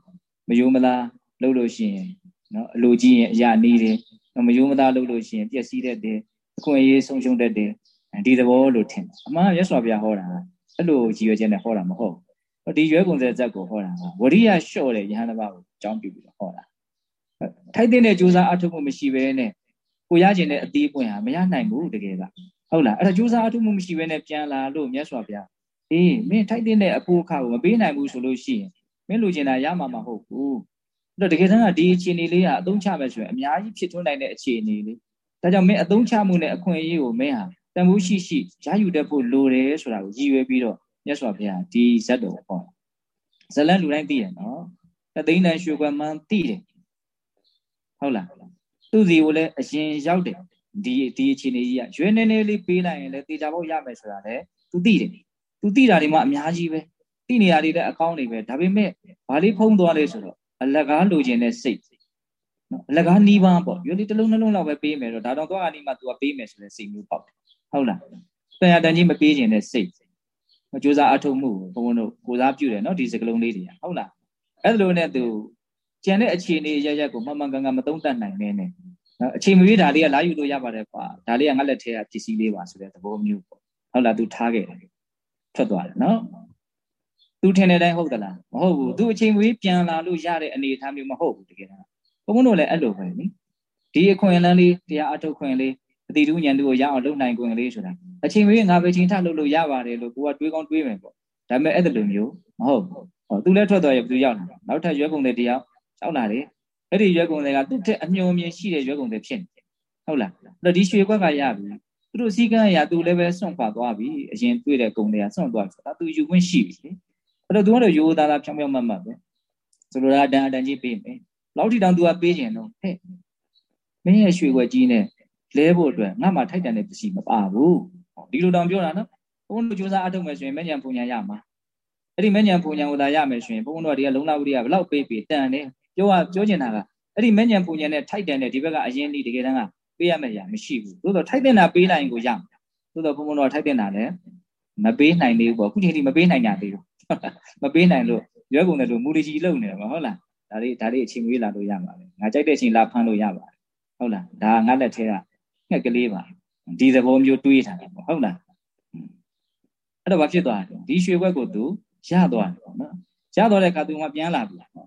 မယိုးမလားလှုပ်လို့ရှိရင်နော်အလိုကြီးရင်အရာနေတယ်မယိုးမသားလှုပ်လို့ရှိရင်ပျက်စီးတတ်တယ်အခွင့်အရေးဆုံးရှုံးတတ်တယ်ဒီသဘောလို့ထင်အမှန်ရသော်ပြဟောတာအဲ့လိုကြည်ရွယ်ချက်နဲ့ဟောတာမဟုတ်ဒီရွဲကုန်တဲ့ဇက်ကိုဟောတာကဝရိယလျှော့တဲ့ယဟန်တစ်ပါးကိုအကြောင်းပြုပြီးတော့ဟောတာထိုက်တဲ့ကြိုးစားအထုပ်မှုမရှိဘဲနဲ့ကိုရကျင်တဲ့အသေးပွင့်ဟာမရနိုင်ဘူးတကယ်က ဟုတ်လားအဲ့ဒါကြိုးစားအထုပ်မှုမရှိဘဲနဲ့ပြန်လာလို့မြတ်စွာဘုရားအေးမင်းထိုက်တဲ့အဖိုးအခါကိုမပေးနိုင်ဘူးဆိုလို့ရှိရင်မင်းလူကျင်တာရမှာမဟုတ်ဘူးအဲ့တော့တကယ်တမ်းကဒီအခြေအနေလေးကအသုံးချမယ်ဆိုရင်အများကြီးဖြစ်ထွန်းနိုင်တဲ့အခြေအနေလေးဒါကြောင့်မင်းအသုံးချမှုနဲ့အခွင့်အရေးကိုမင်းဟာတန်ဖိုးရှိရှိရယူတတ်ဖို့လိုတယ်ဆိုတာကိုရည်ရွယ်ပြီးတော့မြတ်စွာဘုရားဒီဇတ်တော်ဟောဇလန်လူတိုင်းသိတယ်နော်တသိန်းတန်ရွှေကွယ်မှန်းသိတယ်ဟုတ်လားသူစီကိုလည်းအရင်ရောက်တယ် ဒီဒီအခြေအနေကြီးကရွေးနေနေလေးပေးလိုက်ရင်လည်းတေချာဖို့ရမယ်ဆိုတာလည်းသူသိတယ်သူသိတာတွေမှအများကြီးပဲသိနေရတွေလည်းအကောင်းတွေပဲဒါပေမဲ့ဘာလေးဖုံးသွားလဲဆိုတော့အလကားလိုချင်တဲ့စိတ်နော်အလကားနီးပါးပေါ့ရွက်လေးတစ်လုံးနှလုံးလောက်ပဲပေးမယ်တော့ဒါတော့သွားအနီးမှာ तू ကပေးမယ်ဆိုတဲ့စိတ်မျိုးပေါ့ဟုတ်လားတရားတန်ကြီးမပေးခြင်းတဲ့စိတ်မကြိုးစားအထုတ်မှုဘုံဘုံတို့ကိုစားပြုတယ်နော်ဒီစကလုံးလေးတွေဟုတ်လားအဲ့လိုနဲ့ तू ကျန်တဲ့အခြေအနေရရက်ကိုမှန်မှန်ကန်ကန်မသုံးတတ်နိုင်နေနဲ့ နော်အချိန်မရွေးဒါလေးကလာယူလို့ရပါတယ်ကွာဒါလေးကငါလက်ထဲကပစ္စည်းလေးပါဆိုတဲ့သဘောမျိုးပေါ့ဟုတ်လား तू ထားခဲ့တယ်ထွက်သွားတယ်နော်သူထင်တဲ့အတိုင်းဟုတ်သလားမဟုတ်ဘူးသူအချိန်မွေးပြန်လာလို့ရတဲ့အနေအထားမျိုးမဟုတ်ဘူးတကယ်တော့ဘုန်းဘုန်းတို့လည်းအဲ့လိုပဲနိဒီအခွင့်အလန်းလေးတရားအထုတ်ခွင့်လေးအတိတူဉာဏ်တူကိုရအောင်လုပ်နိုင်ခွင့်လေးဆိုတာအချိန်မွေးငါပဲချိန်ထလုပ်လို့ရပါတယ်လို့ကိုကတွေးကောင်းတွေးမယ်ပေါ့ဒါပေမဲ့အဲ့လိုမျိုးမဟုတ်ဘူးဟောသူလည်းထွက်သွားရသူရောက်လာနောက်ထပ်ရွက်ကုန်တဲ့တရားရောက်လာတယ် အဲ့ဒီရွက်ကုန်တွေကသူ့ထက်အမျော်မြင်ရှိတဲ့ရွက်ကုန်တွေဖြစ်နေတယ်ဟုတ်လားအဲ့တော့ဒီရွှေခွက်ကရပြီသူတို့စီကံအရာသူလည်းပဲစွန့်ခွာသွားပြီအရင်တွေ့တဲ့ကုန်တွေကစွန့်သွားပြီဒါသူယူခွင့်ရှိပြီအဲ့တော့သူကတော့ရိုးသားသားဖြောင်းဖြောင်းမတ်မတ်ပဲဆိုလိုတာအတန်အတန်ကြီးပေးမယ်လောက်ထိတောင်သူကပေးကျင်တော့ဟဲ့မင်းရဲ့ရွှေခွက်ကြီးနဲ့လဲဖို့အတွက်ငါမှထိုက်တန်တဲ့ပစ္စည်းမပါဘူးဒီလိုတောင်ပြောတာနော်ဘုန်းတို့ကြိုးစားအထုတ်မယ်ဆိုရင်မဉ္ဇဉ်ပူညာရမှာအဲ့ဒီမဉ္ဇဉ်ပူညာကိုသာရမယ်ဆိုရင်ဘုန်းတို့ကဒီကလုံလဝိရိယဘလောက်ပေးပေးတန်တယ် ပြောကပြောချင်တာကအဲ့ဒီမဉ္ဇဉ်ပူညာနဲ့ထိုက်တန်တဲ့ဒီဘက်ကအရင်ဒီတကယ်တမ်းကပေးရမယ့်ရမရှိဘူးသို့တော့ထိုက်တဲ့တာပေးလိုက်ရင်ကိုရမှာသို့တော့ဘုန်းဘုန်းတို့ထိုက်တဲ့တာလည်းမပေးနိုင်သေးဘူးပေါ့အခုချိန်ထိမပေးနိုင်ကြသေးဘူးမပေးနိုင်လို့ရွက်ကုန်တယ်လို့မူလကြီးလုံနေတယ်မဟုတ်လားဒါလေးဒါလေးအချိန်မွေးလာလို့ရပါပဲငါကြိုက်တဲ့အချိန်လာဖမ်းလို့ရပါတယ်ဟုတ်လားဒါငါလက်ထဲကငှက်ကလေးပါဒီသဘောမျိုးတွေးထားတယ်ပေါ့ဟုတ်လားအဲ့တော့ဘာဖြစ်သွားလဲဒီရွှေဘွက်ကိုသူရသွားတယ်ပေါ့နော်ရသွားတဲ့အခါသူမှပြန်လာပြီပြ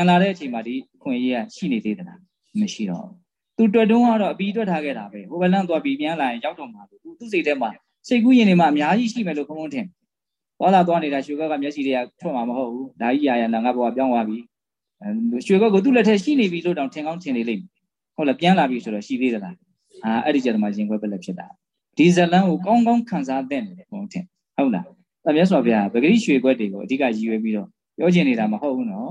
န်လာတဲ့အချိန်မှာဒီအခွင့်အရေးကရှိနေသေးသလားမရှိတော့သူတွေ့တုံးကတော့အပီးတွေ့ထားခဲ့တာပဲဟိုဘက်လန့်သွားပြီးပြန်လာရင်ရောက်တော့မှာသူသူ့စိတ်ထဲမှာစိတ်ကူးရင်တွေမှာအများကြီးရှိမယ်လို့ခုံးထင်သွားလာသွားနေတာရွှေဘက်ကမျက်စိတွေကထွက်မှာမဟုတ်ဘူးဒါကြီးရာရနာငါဘဝပြောင်းသွားပြီရွှေဘက်ကိုသူ့လက်ထဲရှိနေပြီလို့တောင်ထင်ကောင်းထင်နေလိမ့်မယ်ဟုတ်လားပြန်လာပြီဆိုတော့ရှိသေးသလားအာအဲ့ဒီကျတော့မှရင်ခွဲပလက်ဖြစ်တာဒီဇလန်းကိုကောင်းကောင်းခံစားသင့်တယ်ဘုံထင်ဟုတ်လားအဲမြတ်စွာဘုရားပဂရိရွှေခွက်တွေကိုအဓိကရည်ရွယ်ပြီးတော့ပြောချင်နေတာမဟုတ်ဘူးနော်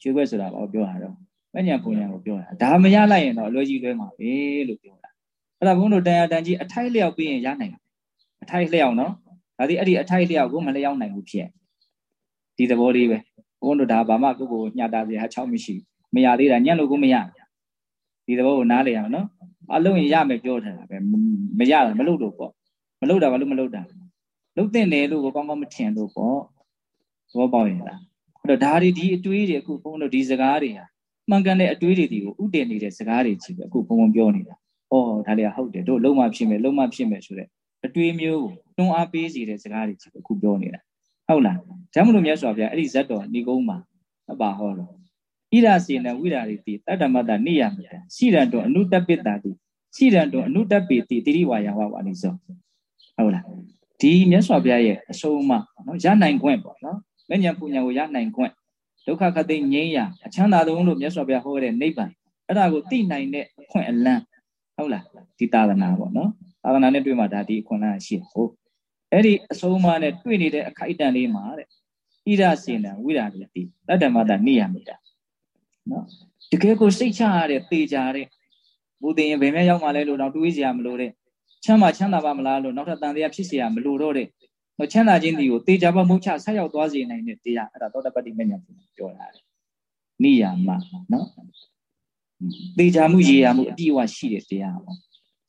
ရွှေခွက်ဆိုတာဘာပြောတာတော့မညံပုံညံကိုပြောတာဒါမရလိုက်ရင်တော့အလွယ်ကြီးလွဲမှာပဲလို့ပြောတာအဲ့ဒါဘုန်းတို့တန်ရတန်ကြီးအထိုက်လျောက်ပြီးရင်ရနိုင်တယ်အထိုက်လျောက်နော်ဒါဒီအဲ့ဒီအထိုက်လျောက်ကိုမလျောက်နိုင်ဘူးဖြစ်ဒီသဘောလေးပဲဘုန်းတို့ဒါဘာမှကိုယ့်ကိုညှတာစရာအချောင်းမရှိမရသေးတာညံ့လို့ကိုမရဒီသဘောကိုနားလည်ရအောင်နော်အလုံးရင်ရမယ်ပြောထားတာပဲမရတာမလုပ်တော့ပေါ့မလုပ်တာဘာလို့မလုပ်တာလုပ်တဲ့တယ်လို့ကောင်းကောင်းမထင်လို့ပေါ့သဘောပေါက်ရင်လား အဲ့တော့ဒါတွေဒီအတွေးတွေအခုဘုန်းတို့ဒီစကားတွေဟာမှန်ကန်တဲ့အတွေးတွေဒီကိုဥတည်နေတဲ့စကားတွေကြီးပဲအခုဘုံဘုံပြောနေတာ။အော်ဒါတွေကဟုတ်တယ်တို့လုံးမဖြစ်မယ်လုံးမဖြစ်မယ်ဆိုတဲ့အတွေးမျိုးကိုတွန်းအားပေးစေတဲ့စကားတွေကြီးပဲအခုပြောနေတာ။ဟုတ်လား။ဒါမှမဟုတ်မြတ်စွာဘုရားအဲ့ဒီဇတ်တော်ဏီကုန်းမှာအပါဟောတော့ဣရာစေနဝိရာရိတိတတ္တမတနေယမြတစိရံတောအနုတပိတ္တာတိစိရံတောအနုတပိတိတိရိဝါယဝဝါနိသောဟုတ်လားဒီမြတ်စွာဘုရားရဲ့အဆုံးအမနော်ရနိုင်ခွင့်ပေါ့နော် မဉ္ဇဉ်ပူညာကိုရနိုင်ခွင့်ဒုက္ခခသိငြိမ်းရာအချမ်းသာဆုံးလို့မြတ်စွာဘုရားဟောတဲ့နိဗ္ဗာန်အဲ့ဒါကိုသိနိုင်တဲ့အခွင့်အလန်းဟုတ်လားဒီသာသနာပေါ့နော်သာသနာနဲ့တွေ့မှဒါဒီအခွင့်အလန်းရှိဟုတ်အဲ့ဒီအဆုံးအမနဲ့တွေ့နေတဲ့အခိုက်အတန့်လေးမှာတဲ့ဣရစေနံဝိရာတိတိတတ္တမတနိယမိတာနော်တကယ်ကိုစိတ်ချရတဲ့သေချာတဲ့ဘုသင်ရင်ဘယ်မဲ့ရောက်မှလဲလို့တော့တွေးစရာမလိုတဲ့ချမ်းသာချမ်းသာပါမလားလို့နောက်ထပ်တန်တရားဖြစ်เสียမလိုတော့တဲ့ ချမ်းသာခြင်းဒီကိုတေချာပမုတ်ချဆက်ရောက်သွားစေနိုင်တဲ့တရားအဲ့ဒါသောတပတ္တိမဉ္ဇဉ်ပြောတာလေနိယာမနော်တေချာမှုရေရာမှုအပြည့်အဝရှိတဲ့တရားပေါ့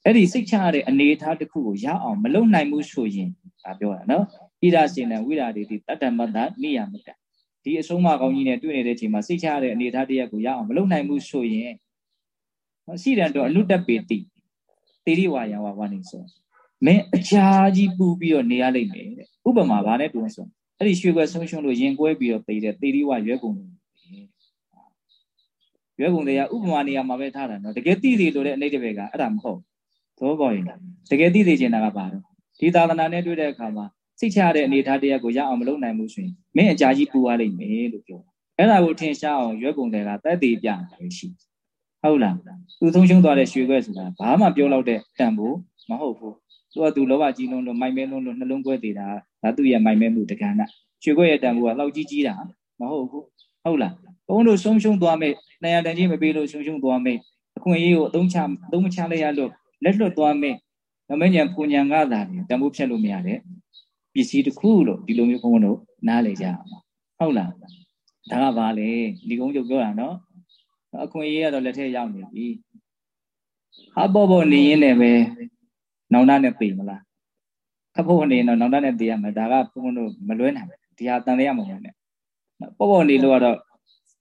အဲ့ဒီစိတ်ချရတဲ့အနေအထားတစ်ခုကိုရအောင်မလုံနိုင်ဘူးဆိုရင်ဒါပြောတာနော်ဣရာစေနဝိရာဒေတိတတ္တမတ္တနိယာမတ္တဒီအဆုံးမကောင်းကြီးနဲ့တွေ့နေတဲ့အချိန်မှာစိတ်ချရတဲ့အနေအထားတစ်ရပ်ကိုရအောင်မလုံနိုင်ဘူးဆိုရင်ရှိတယ်တော့အနုတ္တပေတိတိရိဝါယဝဝနိဆို မင်းအကြာကြီးပူပြီးတော့နေရလိမ့်မယ်တဲ့ဥပမာဗာနဲ့တူဆိုအဲ့ဒီရွှေခွက်ဆုံးရှုံးလို့ရင်ကွဲပြီးတော့သိတဲ့သေရိဝရွဲကုန်ရွဲကုန်တွေကဥပမာနေရာမှာပဲထားတာနော်တကယ်သိသေးလို့တဲ့အနိဋ္ဌဘက်ကအဲ့ဒါမဟုတ်သဘောပေါက်ရင်လားတကယ်သိသေးချင်တာကဘာတော့ဒီသာသနာနဲ့တွေ့တဲ့အခါမှာစိတ်ချတဲ့အနေထားတရားကိုရအောင်မလုပ်နိုင်ဘူးဆိုရင်မင်းအကြာကြီးပူရလိမ့်မယ်လို့ပြောအဲ့ဒါကိုထင်ရှားအောင်ရွက်ကုန်တွေကတက်သေးပြတယ်ရှိဟုတ်လားသူသုံးရှုံးသွားတဲ့ရွှေခွက်ဆိုတာဘာမှပြောတော့တဲ့တန်ဖို့မဟုတ်ဘူး သူကသူလောဘကြီးလုံးလို့မိုက်မဲလုံးလို့နှလုံးကွဲသေးတာဒါသူ့ရဲ့မိုက်မဲမှုတက္ကနာရွှေခွက်ရဲ့တန်ဖိုးကလောက်ကြီးကြီးတာမဟုတ်ဘူးဟုတ်လားဘုန်းတို့ဆုံးရှုံးသွားမယ်နိုင်ရတန်ကြီးမပေးလို့ဆုံးရှုံးသွားမယ်အခွင့်အရေးကိုအသုံးချအသုံးမချလိုက်ရလို့လက်လွတ်သွားမယ်နမညံပူညာငါသာတန်ဖိုးဖြတ်လို့မရတဲ့ပစ္စည်းတစ်ခုလို့ဒီလိုမျိုးဘုန်းတို့နားလေကြအောင်ဟုတ်လားဒါကဘာလဲဒီကုန်းချုပ်ပြောတာနော်အခွင့်အရေးကတော့လက်ထက်ရောက်နေပြီဟာပေါ်ပေါ်နေရင်းနဲ့ပဲ နောင်တနဲ့သိမလားခဖို့နေတော့နောင်တနဲ့သိရမယ်ဒါကဘုန်းဘုန်းတို့မလွဲနိုင်ဘူးဒီဟာတန်ရမှာမဟုတ်နဲ့ပေါ်ပေါ်နေလို့ကတော့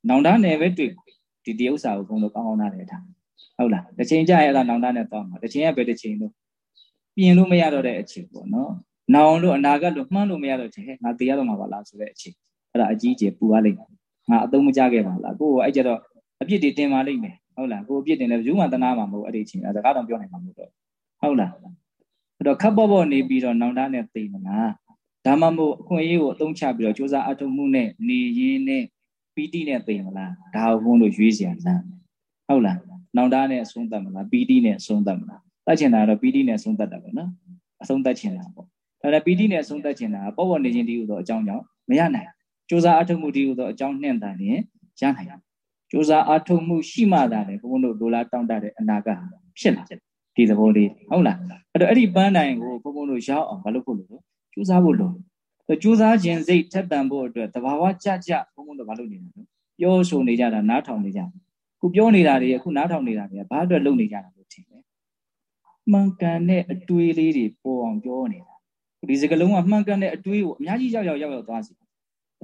နောင်တနဲ့ပဲတွေ့ဒီတရုပ်စာကိုဘုန်းတို့ကောင်းကောင်းနားလည်ထားဟုတ်လားတစ်ချိန်ကြာရတာနောင်တနဲ့သွားမှာတစ်ချိန်ကပဲတစ်ချိန်လို့ပြင်လို့မရတော့တဲ့အချိန်ပေါ့နော်နောင်လို့အနာဂတ်လို့မှန်းလို့မရတော့တဲ့ငါသိရတော့မှာပါလားဆိုတဲ့အချိန်အဲ့ဒါအကြီးအကျယ်ပူရလိမ့်မယ်ငါအသုံးမကျခဲ့ပါလားကိုယ်ကအဲ့ကြတော့အပြစ်တွေတင်ပါလိမ့်မယ်ဟုတ်လားကိုယ်အပြစ်တင်လဲဘယ်သူမှတနာမှာမဟုတ်အဲ့ဒီအချိန်အဲစကားတော့ပြောနိုင်မှာမဟုတ်တော့ ဟုတ်လားအဲ့တော့ခပ်ပေါ်ပေါ်နေပြီးတော့နောင်တနဲ့သိမလားဒါမှမဟုတ်အခွင့်အရေးကိုအသုံးချပြီးတော့စူးစမ်းအထောက်မှုနဲ့နေရင်းနဲ့ပီတိနဲ့သိမလားဒါကိုဘုန်းတို့ရွေးစရာလမ်းဟုတ်လားနောင်တနဲ့အဆုံးသတ်မလားပီတိနဲ့အဆုံးသတ်မလားတတ်ချင်တာတော့ပီတိနဲ့အဆုံးသတ်တာပဲနော်အဆုံးသတ်ချင်တာပေါ့ဒါလည်းပီတိနဲ့အဆုံးသတ်ချင်တာပေါ်ပေါ်နေခြင်းတည်းဟူသောအကြောင်းကြောင့်မရနိုင်စူးစမ်းအထောက်မှုတည်းဟူသောအကြောင်းနှင့်တန်ရင်ရနိုင်တယ်စူးစမ်းအထောက်မှုရှိမှသာလေဘုန်းတို့လိုလားတောင့်တတဲ့အနာဂတ်ဖြစ်လာ ဒီသဘောလေးဟုတ်လားအဲ့တော့အဲ့ဒီပန်းတိုင်ကိုဘုန်းဘုန်းတို့ရောက်အောင်မလုပ်ဖို့လို့စူးစမ်းဖို့လို့ကြိုးစားခြင်းစိတ်ထက်တန်ဖို့အတွက်တဘာဝကြကြဘုံဘုံတော့မလုပ်နေတာနော်ပြောဆိုနေကြတာနားထောင်နေကြခုပြောနေတာတွေအခုနားထောင်နေတာတွေဘာအတွက်လုပ်နေကြတာလို့ထင်လဲမှန်ကန်တဲ့အတွေးလေးတွေပေါ်အောင်ပြောနေတာဒီစကလုံးကမှန်ကန်တဲ့အတွေးကိုအများကြီးရောက်ရောက်ရောက်ရောက်သွားစီ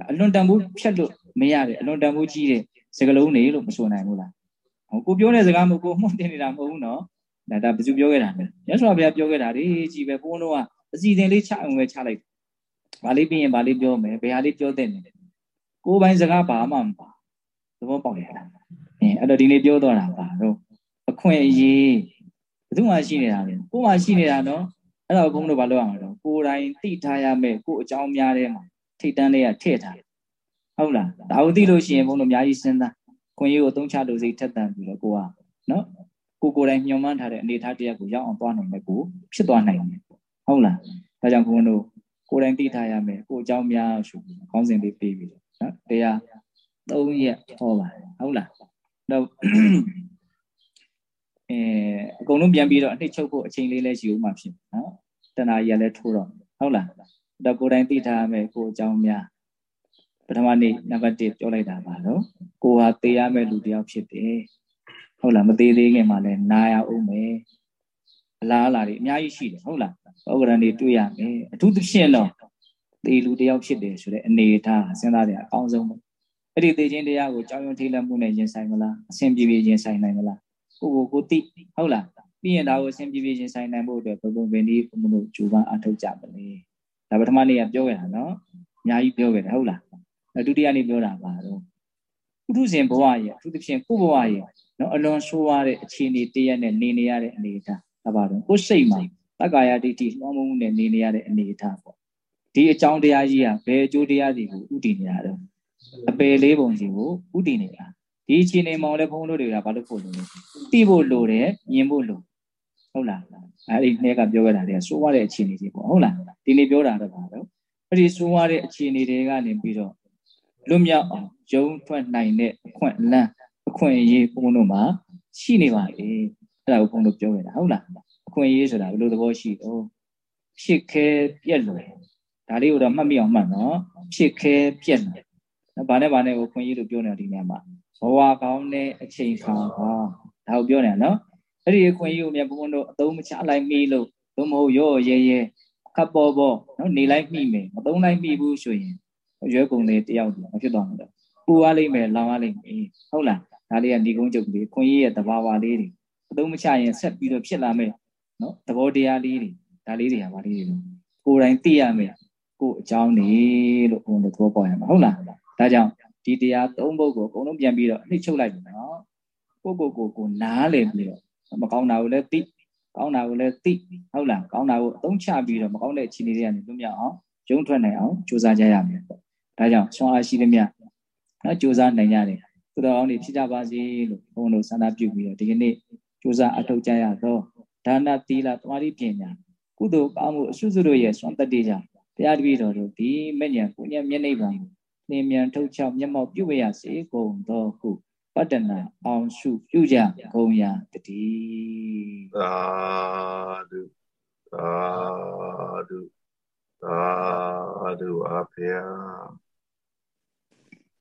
အလွန်တန်ဖို့ဖြတ်လို့မရတယ်အလွန်တန်ဖို့ကြီးတဲ့စကလုံးနေလို့မဆိုနိုင်ဘူးလားဟိုကိုပြောတဲ့စကားမကိုမှုန့်တင်နေတာမဟုတ်ဘူးနော် ဒါဒါဘယ်သူပြောခဲ့တာလဲရသော်ဘုရားပြောခဲ့တာဒီကြီးပဲဘုန်းတော်ကအစီအစဉ်လေးချအောင်ပဲချလိုက်ဘာလေးပြီးရင်ဘာလေးပြောမယ်ဘယ်ဟာလေးပြောတဲ့နေကိုယ်ပိုင်စကားဘာမှမပါသဘောပေါက်ရလားအဲအဲ့တော့ဒီနေ့ပြောတော့တာပါတော့အခွင့်အရေးဘယ်သူမှရှိနေတာလဲကိုယ်မှရှိနေတာနော်အဲ့တော့ဘုန်းတော်ဘာလုပ်ရမှာတော့ကိုယ်တိုင်သိထားရမယ်ကိုယ်အကြောင်းများတဲ့မှာထိတ်တန်းလေးကထည့်ထားဟုတ်လားဒါကိုသိလို့ရှိရင်ဘုန်းတော်အများကြီးစဉ်းစားခွင့်ရေးကိုအသုံးချလို့စိတ်ထက်တန်ပြီးတော့ကိုကနော် ကိုကိုယ်တိုင်ညှော်မှန်းထားတဲ့အနေအထားတရားကိုရောက်အောင်သွားနိုင်မယ်ကိုဖြစ်သွားနိုင်တယ်ဟုတ်လားဒါကြောင့်ဘုန်းတော်ကိုယ်တိုင်သိထားရမယ်ကိုအကြောင်းများဆိုပြီးခေါင်းစဉ်လေးပေးပြီးတော့နော်တရား၃ရက်ဟောပါတယ်ဟုတ်လားတော့အဲအကုန်လုံးပြန်ပြီးတော့အနှစ်ချုပ်ဖို့အချိန်လေးလည်းရှိဦးမှာဖြစ်နော်တဏှာကြီးလည်းထိုးတော့ဟုတ်လားတော့ကိုယ်တိုင်သိထားရမယ်ကိုအကြောင်းများပထမနေ့နံပါတ်1ပြောလိုက်တာပါတော့ကိုဟာသိရမယ်လူတယောက်ဖြစ်တယ် ဟုတ်လားမသေးသေးခင်မှာလည်းနာရအောင်မယ်အလားအလာတွေအများကြီးရှိတယ်ဟုတ်လားဩဂရန်တွေတွေ့ရမယ်အထူးသဖြင့်တော့သေလူတယောက်ဖြစ်တယ်ဆိုတဲ့အနေအထားစဉ်းစားရအကောင်းဆုံးပဲအဲ့ဒီသေခြင်းတရားကိုကြောင်းရုံထိလက်မှုနဲ့ရင်ဆိုင်မလားအစဉ်ပြေပြေရင်ဆိုင်နိုင်မလားကိုကိုကိုတိဟုတ်လားပြီးရင်ဒါကိုအစဉ်ပြေပြေရင်ဆိုင်နိုင်ဖို့အတွက်ဘုံဘုံပင်ဒီဘုံဘုံတို့ဂျူပန်းအထောက်ကြပါလေဒါပထမနေ့ကပြောခဲ့တာနော်အများကြီးပြောခဲ့တယ်ဟုတ်လားဒုတိယနေ့ပြောတာပါတော့ပုထုဇဉ်ဘဝရဲ့အထူးသဖြင့်ကိုဘဝရဲ့ နော်အလွန်ဆိုးရတဲ့အခြေအနေတရက်နဲ့နေနေရတဲ့အနေအထားဒါပါတော့ကိုစိတ်မှာတက္ကာယဒိဋ္ဌိလွှမ်းမိုးမှုနဲ့နေနေရတဲ့အနေအထားပေါ့ဒီအကြောင်းတရားကြီးကဘယ်အကျိုးတရားတွေကိုဥတည်နေတာလဲအပယ်လေးပုံစီကိုဥတည်နေတာဒီအခြေအနေမှာလည်းဘုန်းတို့တွေကဘာလို့ဖို့လို့လဲသိဖို့လိုတယ်မြင်ဖို့လိုဟုတ်လားအဲ့ဒီနေ့ကပြောခဲ့တာတွေကစိုးရတဲ့အခြေအနေကြီးပေါ့ဟုတ်လားဒီနေ့ပြောတာတော့ပါတော့အဲ့ဒီစိုးရတဲ့အခြေအနေတွေကနေပြီးတော့လွတ်မြောက်အောင်ယုံထွက်နိုင်တဲ့အခွင့်အလန်းအ ခွင့်အရေးဘုန်းတို့မှာရှိနေပါလေအဲ့ဒါကိုဘုန်းတို့ပြောခဲ့တာဟုတ်လားအခွင့်အရေးဆိုတာဘယ်လိုသဘောရှိတော့ဖြစ်ခဲပြက်လွယ်ဒါလေးကိုတော့မှတ်မိအောင်မှတ်နော်ဖြစ်ခဲပြက်လွယ်ဘာနဲ့ဘာနဲ့ကိုခွင့်ရေးလို့ပြောနေတာဒီနေရာမှာဘဝကောင်းတဲ့အချိန်ခါပါဒါကိုပြောနေတာနော်အဲ့ဒီခွင့်ရေးကိုမြန်ဘုံဘုံတို့အသုံးမချလိုက်မိလို့သို့မဟုတ်ရော့ရဲရဲခပ်ပေါ်ပေါ်နော်နေလိုက်မိမယ်မသုံးလိုက်မိဘူးဆိုရင်ရွယ်ကုန်တဲ့တယောက်မဖြစ်သွားမှာတော့ပူရလိမ့်မယ်လောင်ရလိမ့်မယ်ဟုတ်လား ဒါလေးကဒီကုန်းချုပ်လေးခွင့်ရေးရဲ့တဘာဝလေးတွေအသုံးမချရင်ဆက်ပြီးတော့ဖြစ်လာမယ်နော်သဘောတရားလေးတွေဒါလေးတွေကဘာလေးတွေလို့ကိုယ်တိုင်သိရမယ်ကိုယ်အကြောင်းနေလို့ဘုံတို့သဘောပေါက်ရမှာဟုတ်လားဒါကြောင့်ဒီတရားသုံးပုဒ်ကိုအကုန်လုံးပြန်ပြီးတော့အနှိမ့်ချုပ်လိုက်ပြီနော်ကိုကိုကိုကိုနားလည်ပြီးတော့မကောင်းတာကိုလည်းသိကောင်းတာကိုလည်းသိဟုတ်လားကောင်းတာကိုအသုံးချပြီးတော့မကောင်းတဲ့အခြေအနေတွေကနေလွတ်မြောက်အောင်ကျုံထွက်နိုင်အောင်ကြိုးစားကြရမယ်ပေါ့ဒါကြောင့်ဆွမ်းအားရှိသမျှနော်ကြိုးစားနိုင်ကြတယ် သူတော်ကောင်းတွေဖြစ်ကြပါစေလို့ဘုန်းတော်ဆန္ဒပြုပြီးတော့ဒီကနေ့ကြိုးစားအထောက်ကြရတော့ဒါနသီလသမာဓိပညာကုသိုလ်ကောင်းမှုအစွတ်စွတ်တို့ရဲ့စွမ်းတတ္တိကြောင့်တရားတပည့်တော်တို့ဒီမဉ္ဇဉ်ပုညမျက်နှိပ်ပါကိုလင်းမြန်ထုတ်ချောက်မျက်မှောက်ပြုဝရစေကုန်သောဟုပတ္တနာအောင်ရှုပြုကြကုန်ရာတည်းသာဓုသာဓုသာဓုအဖေယ